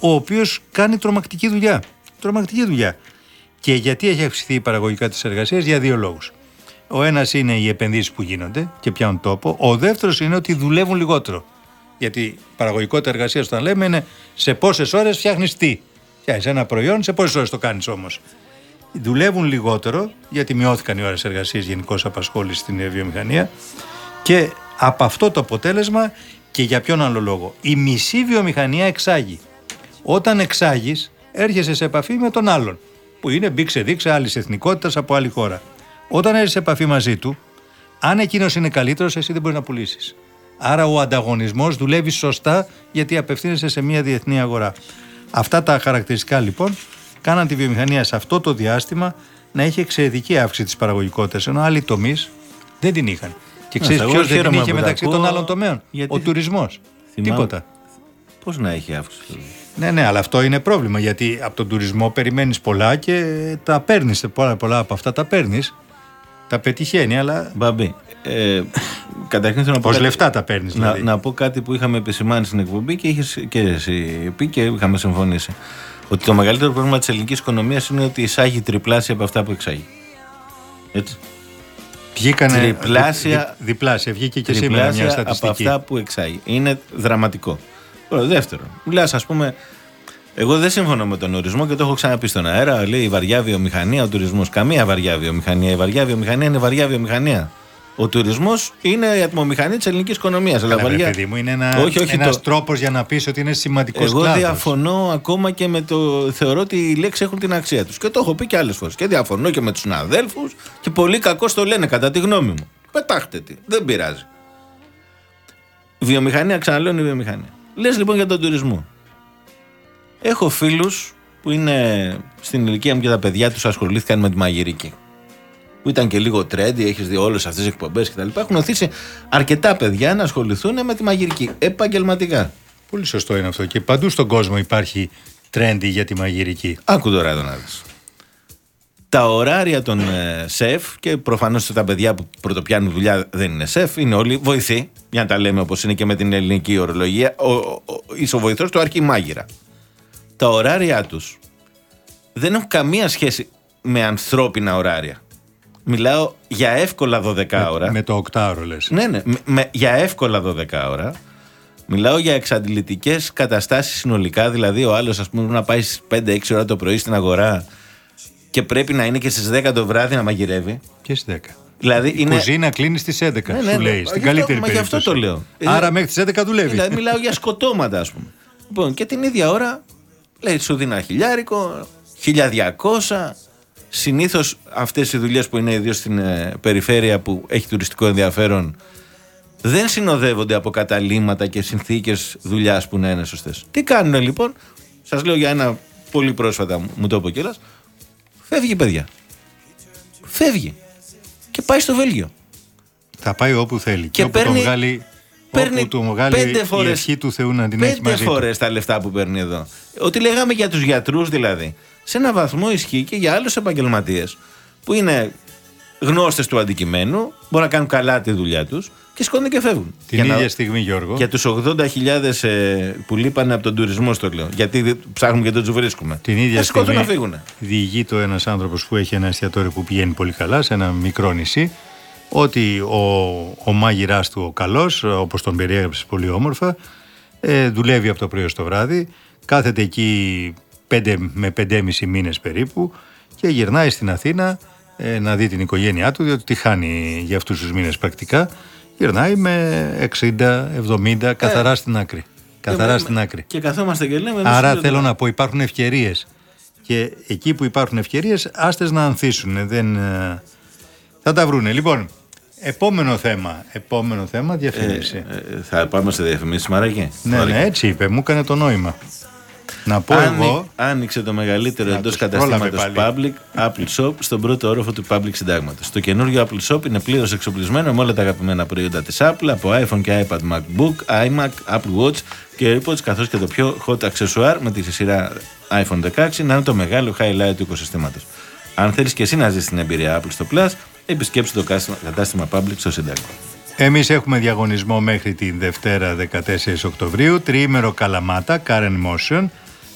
ο οποίος κάνει τρομακτική δουλειά. Τρομακτική δουλειά. Και γιατί έχει αυξηθεί η παραγωγικά της εργασίας; Για δύο λόγους. Ο ένας είναι οι επενδύσεις που γίνονται και πιάνουν τόπο. Ο δεύτερος είναι ότι δουλεύουν λιγότερο. Γιατί η παραγωγικότητα εργασίας, όταν λέμε, είναι σε πόσες ώρες φτιάχνεις τι. Φτιάχνεις ένα προϊόν, σε πόσες ώρες το κάνεις όμως. Δουλεύουν λιγότερο, γιατί μειώθηκαν οι ώρες εργασίας γενικώς απασχόλησης στην ε, βιομηχανία. Και από αυτό το αποτέλεσμα και για ποιον άλλο λόγο. Η μισή βιομηχανία εξάγει. Όταν εξάγεις, έρχεσαι σε επαφή με τον άλλον. Που είναι μπήξε δείξε άλλης εθνικότητας από άλλη χώρα. Όταν έρχεσαι σε επαφή μαζί του, αν εκείνος είναι καλύτερος, εσύ δεν μπορείς να πουλήσεις. Άρα ο ανταγωνισμός δουλεύει σωστά γιατί απευθύνεσαι σε μια διεθνή αγορά. Αυτά τα χαρακτηριστικά λοιπόν κάναν τη βιομηχανία σε αυτό το διάστημα να έχει εξαιρετική αύξηση της παραγωγικότητας, ενώ άλλοι τομείς δεν την είχαν. Και Ναι, ξέρεις εγώ ποιος δεν την χαίρομαι είχε που τα μεταξύ ακούω, των άλλων τομέων; γιατί Ο τουρισμός. θυμάμαι- Τίποτα. Πώς να έχει αύξηση. Ναι, ναι, αλλά αυτό είναι πρόβλημα γιατί από τον τουρισμό περιμένεις πολλά και τα παίρνεις. Πολλά, πολλά από αυτά τα παίρνεις. Τα πετυχαίνει, αλλά. Μπαμπή. Ε, καταρχήν θέλω να πω. Ως κάτι- λεφτά τα παίρνεις, δηλαδή. Να, να πω κάτι που είχαμε επισημάνει στην εκπομπή και είχες και εσύ πει και είχαμε συμφωνήσει. Ότι το μεγαλύτερο πρόβλημα της ελληνικής οικονομίας είναι ότι εισάγει τριπλάσια από αυτά που εξάγει. Έτσι. Βγήκανε. Τριπλάσια- δι- δι- διπλάσια. Βγήκε και σήμερα τριπλάσια μια από στατιστική. αυτά που εξάγει. Είναι δραματικό. Πρώτο. Δεύτερο, μιλάς, ας πούμε. Εγώ δεν συμφωνώ με τον ορισμό και το έχω ξαναπεί στον αέρα. Λέει η βαριά βιομηχανία, ο τουρισμός. Καμία βαριά βιομηχανία. Η βαριά βιομηχανία είναι βαριά βιομηχανία. Ο τουρισμός είναι η ατμομηχανή της ελληνικής οικονομίας. Καλά, βρε παιδί μου, είναι ένα, όχι, όχι, ένας το... τρόπος για να πεις ότι είναι σημαντικός Εγώ κλάδος. διαφωνώ ακόμα και με το. Θεωρώ ότι οι λέξεις έχουν την αξία τους. Και το έχω πει και άλλες φορές. Και διαφωνώ και με τους συναδέλφους. Και πολύ κακό το λένε, κατά τη γνώμη μου. Πετάχτε τη. Δεν πειράζει. Βιομηχανία, ξαναλέω, είναι η βιομηχανία. Λες λοιπόν για τον τουρισμό. Έχω φίλους που είναι στην ηλικία μου και τα παιδιά τους ασχολήθηκαν με τη μαγειρική. Που ήταν και λίγο trendy, έχεις δει όλες αυτές τις εκπομπές κτλ. Έχουν οθήσει αρκετά παιδιά να ασχοληθούν με τη μαγειρική επαγγελματικά. Πολύ σωστό είναι αυτό. Και παντού στον κόσμο υπάρχει τρέντι για τη μαγειρική. Άκου τώρα εδώ να δεις. Τα ωράρια των ε, σεφ και προφανώς τα παιδιά που πρωτοπιάνουν δουλειά δεν είναι σεφ, είναι όλοι βοηθοί, για να τα λέμε όπως είναι και με την ελληνική ορολογία, ο, ο, ο ισοβοηθός του αρχιμάγειρα. Τα ωράρια τους δεν έχουν καμία σχέση με ανθρώπινα ωράρια. Μιλάω για εύκολα 12 ώρα. Με το οκτάωρο λες. Ναι, ναι. με- με- για εύκολα 12 ώρα. Μιλάω για εξαντλητικές καταστάσεις συνολικά. Δηλαδή, ο άλλος, ας πούμε, να πάει στις 5-6 ώρα το πρωί στην αγορά και πρέπει να είναι και στις 10 το βράδυ να μαγειρεύει. Και στις 10. Δηλαδή Η είναι. κουζίνα κλείνει στις 11, Ναι, ναι, σου ναι. λέει. Γι' Στην αυτό- καλύτερη μα γι' αυτό περίπτωση. το λέω. Άρα Ε, μέχρι τις 11 δουλεύει. Δηλαδή μιλάω για σκοτώματα, ας πούμε. Λοιπόν, και την ίδια ώρα λέει σου δίνει ένα χιλιάρικο, 1200. Συνήθως αυτές οι δουλειές που είναι ιδίως στην ε, περιφέρεια που έχει τουριστικό ενδιαφέρον δεν συνοδεύονται από καταλήμματα και συνθήκες δουλειάς που να είναι σωστές. Τι κάνουν λοιπόν, σας λέω για ένα πολύ πρόσφατα μου- μου το είπε κιόλας. Φεύγει, παιδιά. Φεύγει. Και πάει στο Βέλγιο. Θα πάει όπου θέλει. Και, Και όπου παίρνει- τον βγάλει, παίρνει όπου τον βγάλει πέντε η φορές- ευχή του Θεού να την έχει Πέντε μαζί του. φορές τα λεφτά που παίρνει εδώ. Ότι λέγαμε για τους γιατρούς δηλαδή. Σε ένα βαθμό ισχύει και για άλλους επαγγελματίες που είναι γνώστες του αντικειμένου, μπορούν να κάνουν καλά τη δουλειά τους και σκόνται και φεύγουν. Την Για να- ίδια στιγμή, Γιώργο. Για τους 80.000 ε, που λείπανε από τον τουρισμό, στο λέω. Γιατί δεν- ψάχνουμε και δεν του βρίσκουμε. Την ίδια θα σκόντουν στιγμή να φύγουν. διηγείται ένας άνθρωπος που έχει ένα εστιατόριο που πηγαίνει πολύ καλά σε ένα μικρό νησί ότι ο, ο μάγειράς του, ο καλός, όπως τον περιέγραψες πολύ όμορφα, ε, δουλεύει από το πρωί στο βράδυ, κάθεται εκεί 5 με 5,5 μήνες περίπου και γυρνάει στην Αθήνα ε, να δει την οικογένειά του, διότι τη χάνει για αυτούς τους μήνες πρακτικά. Γυρνάει με 60-70 καθαρά στην άκρη. Καθαρά Ε, στην άκρη. Και καθόμαστε και λέμε. εμείς Άρα σήμερα θέλω τώρα- να πω υπάρχουν ευκαιρίες. Και εκεί που υπάρχουν ευκαιρίες, άστε να ανθίσουν. Δεν, ε, θα τα βρούνε. Λοιπόν, επόμενο θέμα. Επόμενο θέμα, διαφήμιση. Ε, ε, θα πάμε σε διαφημίσεις, Μαράκη. ναι, Ωραία. ναι, έτσι είπε. Μου έκανε το νόημα. Να πω Άνοι- εγώ. Άνοιξε το μεγαλύτερο Να εντός τους καταστήματος πρόλαβε Public Apple Shop στον πρώτο όροφο του Public Συντάγματος. Το καινούργιο Apple Shop είναι πλήρως εξοπλισμένο με όλα τα αγαπημένα προϊόντα της Apple από iPhone και iPad MacBook, iMac, Apple Watch και AirPods καθώς και το πιο hot accessoire με τη σειρά iPhone 16 να είναι το μεγάλο highlight του οικοσυστήματος. Αν θέλεις και εσύ να ζήσει την εμπειρία Apple στο Plus, επισκέψου το κάστημα- κατάστημα Public στο Συντάγμα. Εμείς έχουμε διαγωνισμό μέχρι την Δευτέρα 14 Οκτωβρίου. Τριήμερο Καλαμάτα, Karen Motion.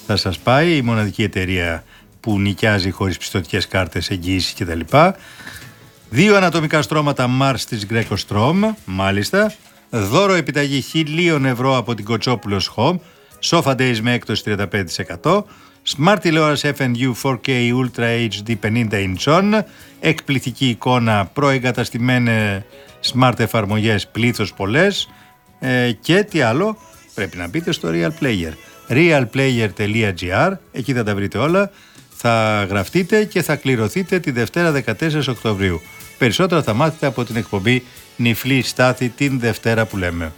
Θα σας πάει η μοναδική εταιρεία που νοικιάζει χωρίς πιστοτικές κάρτες, εγγύησεις κτλ. Δύο ανατομικά στρώματα Mars της Greco Strom, μάλιστα. Δώρο επιταγή 1000 ευρώ από την Κοτσόπουλος Home. Sofa Days με έκπτωση 35%. Smart τηλεόραση FNU 4K Ultra HD 50 inch. Εκπληκτική εικόνα, προεγκαταστημένε smart εφαρμογές πλήθος πολλές. Ε, και τι άλλο, πρέπει να μπείτε στο Real Player. realplayer.gr, εκεί θα τα βρείτε όλα. Θα γραφτείτε και θα κληρωθείτε τη Δευτέρα 14 Οκτωβρίου. Περισσότερα θα μάθετε από την εκπομπή Νυφλή Στάθη την Δευτέρα που λέμε.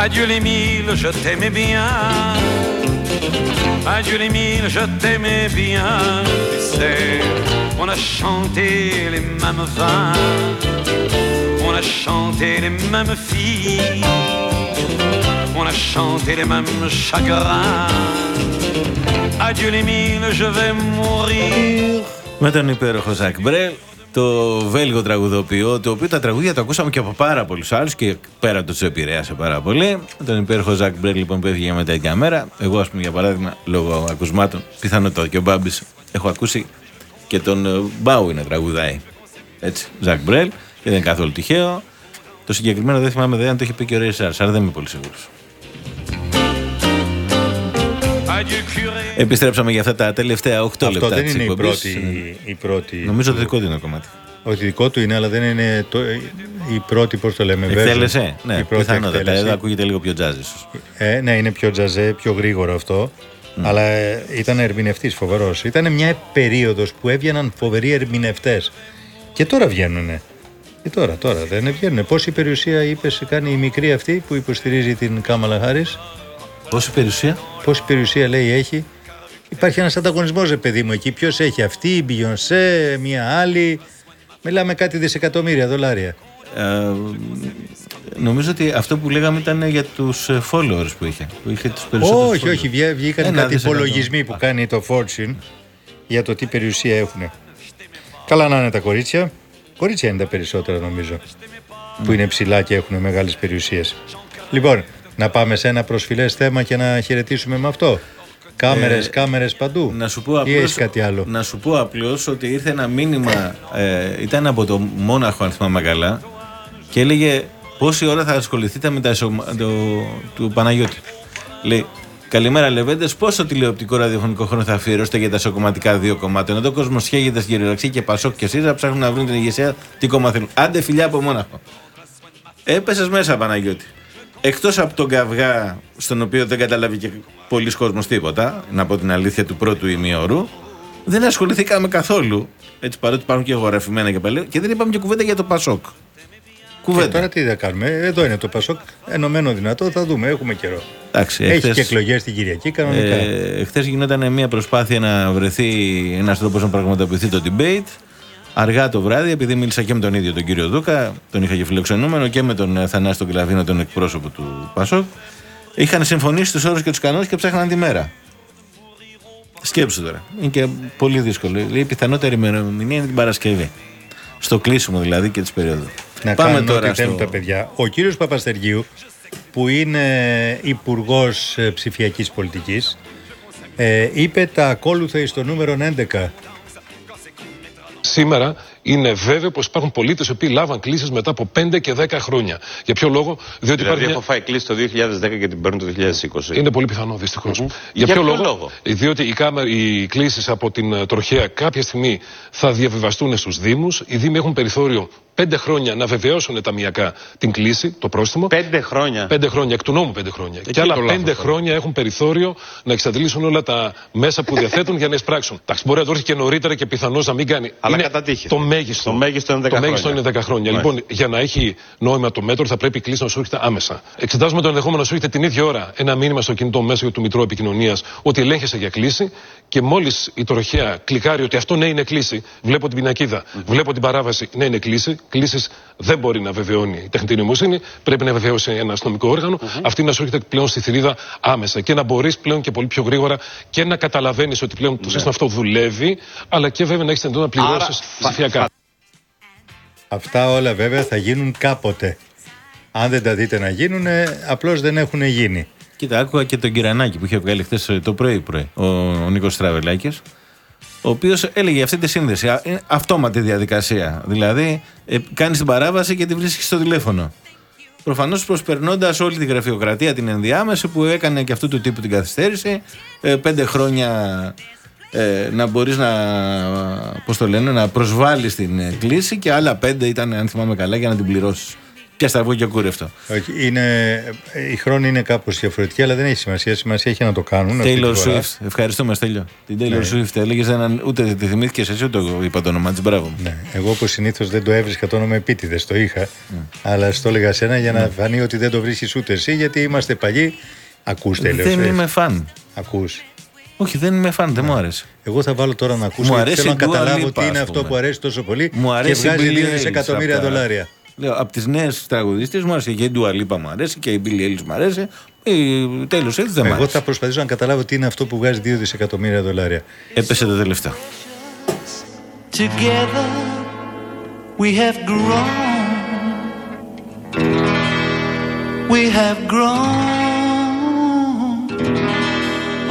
Adieu les mille, je t'aimais bien. Adieu les mille, je t'aimais bien. Tu sais, on a chanté les mêmes vins. On a chanté les mêmes filles. On a chanté les mêmes chagrins. Adieu les mille, je vais mourir. Με τον υπέροχο Ζακ Μπρέλ, το Βέλγο τραγουδοποιό, το οποίο τα τραγούδια το ακούσαμε και από πάρα πολλούς άλλους και πέρα το τους επηρέασε πάρα πολύ. Με τον υπέροχο Ζακ Μπρέλ, λοιπόν, που έφυγε με τέτοια μέρα. Εγώ, ας πούμε, για παράδειγμα, λόγω ακουσμάτων, πιθανότατα και ο Μπάμπης, έχω ακούσει και τον ε, Μπάουι να τραγουδάει. Έτσι, Ζακ Μπρέλ, και δεν είναι καθόλου τυχαίο. Το συγκεκριμένο δεν θυμάμαι δεν αν το είχε πει και ο Ρέι Σάρς, άρα δεν είμαι πολύ σίγουρος. Adieu curé. Επιστρέψαμε για αυτά τα τελευταία 8 Αυτό λεπτά δεν της είναι η εκπομπής. πρώτη, η πρώτη. Νομίζω το δικό του είναι το κομμάτι. Όχι δικό του είναι, αλλά δεν είναι το, η πρώτη, πώς το λέμε, version. Εκτέλεσε. Ναι, η πρώτη πιθανότατα. εκτέλεση. Εδώ ακούγεται λίγο πιο jazz ίσως. Ε, ναι, είναι πιο τζαζέ, πιο γρήγορο αυτό. Αλλά ε, ήταν ερμηνευτής φοβερός. Ήταν μια περίοδος που έβγαιναν φοβεροί ερμηνευτές. Και τώρα βγαίνουν. Και τώρα, τώρα δεν βγαίνουν. Πόση περιουσία είπες κάνει η μικρή αυτή που υποστηρίζει την Κάμαλα Χάρη. Πόση περιουσία; Πόση περιουσία λέει έχει. Υπάρχει ένας ανταγωνισμός, ρε παιδί μου, εκεί. Ποιος έχει αυτή, η Μπιγιονσέ, μια άλλη. Μιλάμε κάτι δισεκατομμύρια δολάρια. Ε, νομίζω ότι αυτό που λέγαμε ήταν για τους ε, followers που είχε. Που είχε τους περισσότερους Όχι, followers. όχι, βγα- βγήκαν Ένα κάτι δισεκατομμύριο. υπολογισμοί που κάνει το Fortune για το τι περιουσία έχουν. Καλά να είναι τα κορίτσια. Κορίτσια είναι τα περισσότερα νομίζω. Που είναι ψηλά και έχουν μεγάλες περιουσίες. Λοιπόν, να πάμε σε ένα προσφυλές θέμα και να χαιρετήσουμε με αυτό. Κάμερες, Ε, κάμερες παντού. Να σου πω Ή απλώς, έχεις κάτι άλλο; Να σου πω απλώς ότι ήρθε ένα μήνυμα, ε, ήταν από το Μόναχο αν θυμάμαι καλά και έλεγε πόση ώρα θα ασχοληθείτε με τα εσωμα- το, του Παναγιώτη. Λέει, Καλημέρα Λεβέντες, πόσο τηλεοπτικό ραδιοφωνικό χρόνο θα αφιερώσετε για τα σοκομματικά δύο κομμάτια. Ενώ το κόσμος σχέγεται στην κυριολεξία και Πασόκ και ΣΥΡΙΖΑ ψάχνουν να βρουν την ηγεσία τι κόμμα θέλουν; Άντε φιλιά από Μόναχο. Έπεσες μέσα, Παναγιώτη. Εκτός από τον καυγά, στον οποίο δεν καταλάβει και πολλοί κόσμος τίποτα, να πω την αλήθεια του πρώτου ημιώρου, δεν ασχοληθήκαμε καθόλου. Έτσι, παρότι υπάρχουν και εγγραφημένα και πάλι, και δεν είπαμε και κουβέντα για το Πασόκ. Και Κουβέντα. τώρα τι θα κάνουμε; Εδώ είναι το Πασόκ. Ενωμένο δυνατό. Θα δούμε. Έχουμε καιρό. Εντάξει, Έχει εχθές- και εκλογές την Κυριακή κανονικά. Ε, Χθε γινόταν μια προσπάθεια να βρεθεί ένας τρόπος να πραγματοποιηθεί το debate. Αργά το βράδυ, επειδή μίλησα και με τον ίδιο τον κύριο Δούκα, τον είχα και φιλοξενούμενο και με τον ε, Θανάση τον Κλαβίνο, τον εκπρόσωπο του Πασόκ, είχαν συμφωνήσει τους όρους και τους κανόνες και ψάχναν τη μέρα. Σκέψου τώρα. Είναι και πολύ δύσκολο. Λέει, Η πιθανότερη ημερομηνία είναι την Παρασκευή. Στο κλείσιμο δηλαδή και της περίοδου. Να Πάμε κάνουν τώρα ό,τι θέλουν στο... τα παιδιά. Ο κύριος Παπαστεργίου, που είναι υπουργός ψηφιακής πολιτικής, ε, είπε τα ακόλουθα εις το νούμερο 11. Σήμερα είναι βέβαιο πως υπάρχουν πολίτες οι οποίοι λάβαν κλήσεις μετά από 5 και 10 χρόνια. Για ποιο λόγο, διότι Δηλαδή υπάρχει. μια- έχω φάει κλίση το 2010 και την παίρνω το 2020. Είναι πολύ πιθανό, δυστυχώς. Για ποιο λόγο; Διότι οι, κάμε... οι κλήσεις από την ε, τροχέα κάποια στιγμή θα διαβιβαστούν στους Δήμους. Οι Δήμοι έχουν περιθώριο πέντε χρόνια να βεβαιώσουν ταμιακά την κλήση, το πρόστιμο. Πέντε χρόνια. Πέντε χρόνια, εκ του νόμου πέντε χρόνια. Εκεί και άλλα το λάθος πέντε τώρα. χρόνια έχουν περιθώριο να εξαντλήσουν όλα τα μέσα που διαθέτουν για να εισπράξουν. Εντάξει, μπορεί να το έρθει και νωρίτερα και πιθανώς να μην κάνει. Αλλά είναι κατά τύχη. Το μέγιστο. Το μέγιστο είναι 10 Το μέγιστο χρόνια. είναι 10 χρόνια. Μάλιστα. Λοιπόν, για να έχει νόημα το μέτρο, θα πρέπει η κλίση να σου έρχεται άμεσα. Εξετάζουμε το ενδεχόμενο να σου έρχεται την ίδια ώρα ένα μήνυμα στο κινητό μέσο του Μητρώου Επικοινωνίας ότι ελέγχεσαι για κλίση και μόλις η τροχέα κλικάρει ότι αυτό ναι είναι κλίση, βλέπω την πινακίδα, βλέπω την παράβαση, ναι είναι κλίση. Κλήσεις δεν μπορεί να βεβαιώνει η τεχνητή νοημοσύνη, πρέπει να βεβαιώσει ένα αστυνομικό όργανο. Αυτή να σου έρχεται πλέον στη θηρίδα άμεσα και να μπορείς πλέον και πολύ πιο γρήγορα και να καταλαβαίνεις ότι πλέον το σύστημα αυτό δουλεύει, αλλά και βέβαια να έχεις την δυνατότητα να πληρώσεις ψηφιακά. Αυτά όλα βέβαια θα γίνουν κάποτε. Αν δεν τα δείτε να γίνουν, απλώς δεν έχουν γίνει. Κοίτα, άκουγα και τον Κυρανάκη που είχε βγάλει χθες το πρωί-πρωί, ο, ο Νίκος Τραβελάκη, ο οποίος έλεγε αυτή τη σύνδεση. Α, Είναι αυτόματη διαδικασία. Δηλαδή, ε, κάνεις την παράβαση και τη βρίσκεις στο τηλέφωνο. Προφανώς προσπερνώντας όλη τη γραφειοκρατία την ενδιάμεση που έκανε και αυτού του τύπου την καθυστέρηση, ε, πέντε χρόνια ε, να μπορείς να, πώς το λένε, να προσβάλλεις την ε, κλίση και άλλα πέντε ήταν, αν θυμάμαι καλά, για να την πληρώσεις. Και σταυρό και κούρευτο. Όχι, Είναι, η χρόνη είναι κάπως διαφορετική, αλλά δεν έχει σημασία. Σημασία έχει να το κάνουν. αυτή τη Taylor φορά. Swift. Ευχαριστούμε, Στέλιο. Την Taylor Ναι. Swift έλεγες έναν. Ούτε τη θυμήθηκες εσύ, ούτε εγώ είπα το όνομά της. Μπράβο. μου. Ναι. Εγώ όπως συνήθως δεν το έβρισκα το όνομα επίτηδες, το είχα. Ναι. Αλλά στο έλεγα σένα για να φανεί ότι δεν το βρίσκεις ούτε εσύ, γιατί είμαστε παλιοί. Ακούς τέλο. Δεν είμαι φαν. Ακούς. Όχι, δεν είμαι φαν, δεν μου άρεσε. Εγώ θα βάλω τώρα να ακούσω. Μου γιατί αρέσει θέλω να η Dua καταλάβω Lipa, τι είναι ας αυτό πούμε. που αρέσει τόσο πολύ Μου και αρέσει βγάζει η Billie 2 Eilish δισεκατομμύρια από τα- δολάρια. Λέω, από τις νέες τραγουδίστρε μου άρεσε και η Dua Lipa μου αρέσει και η Billie Eilish μου αρέσει. Η Taylor Swift δεν μου Εγώ άρεσε. θα προσπαθήσω να καταλάβω τι είναι αυτό που βγάζει 2 δισεκατομμύρια δολάρια. Έπεσε το τελευταίο. Together we have grown. We have grown.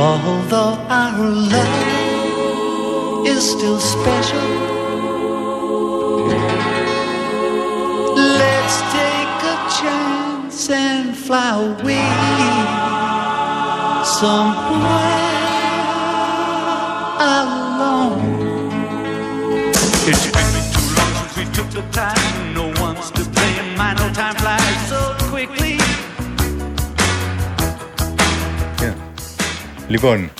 Although our love is still special. And fly away somewhere alone. It's been too long since we took the time. No one's to blame. I know time flies so quickly. Λοιπόν,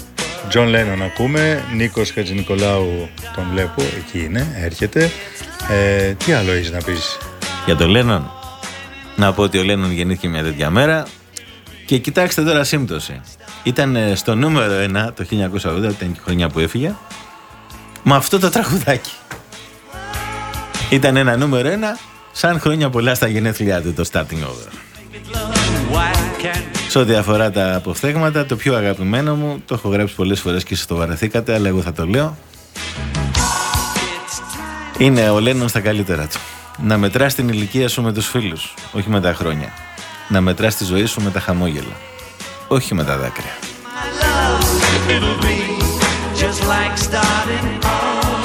Τζον Λένον ακούμε, Νίκος Χατζηνικολάου τον βλέπω, εκεί είναι, έρχεται. Ε, τι άλλο έχεις να πεις; Για τον Λένον. Να πω ότι ο Λένον γεννήθηκε μια τέτοια μέρα. Και κοιτάξτε τώρα σύμπτωση. Ήταν ε, στο νούμερο 1 το 1980, ήταν και η χρονιά που έφυγε. Με αυτό το τραγουδάκι. Ήταν ένα νούμερο 1, σαν χρόνια πολλά στα γενέθλιά του το Starting Over. Why can't Σε ό,τι αφορά τα αποφθέγματα, το πιο αγαπημένο μου, το έχω γράψει πολλές φορές και σας το βαρεθήκατε, αλλά εγώ θα το λέω. Είναι ο Λένον στα καλύτερα του. Να μετράς την ηλικία σου με τους φίλους, όχι με τα χρόνια. Να μετράς τη ζωή σου με τα χαμόγελα, όχι με τα δάκρυα. It'll be just like starting over.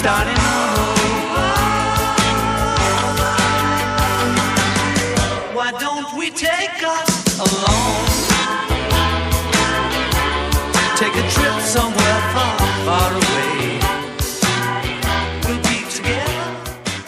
Starting over. Why don't we take us along? Take a trip somewhere far, far away.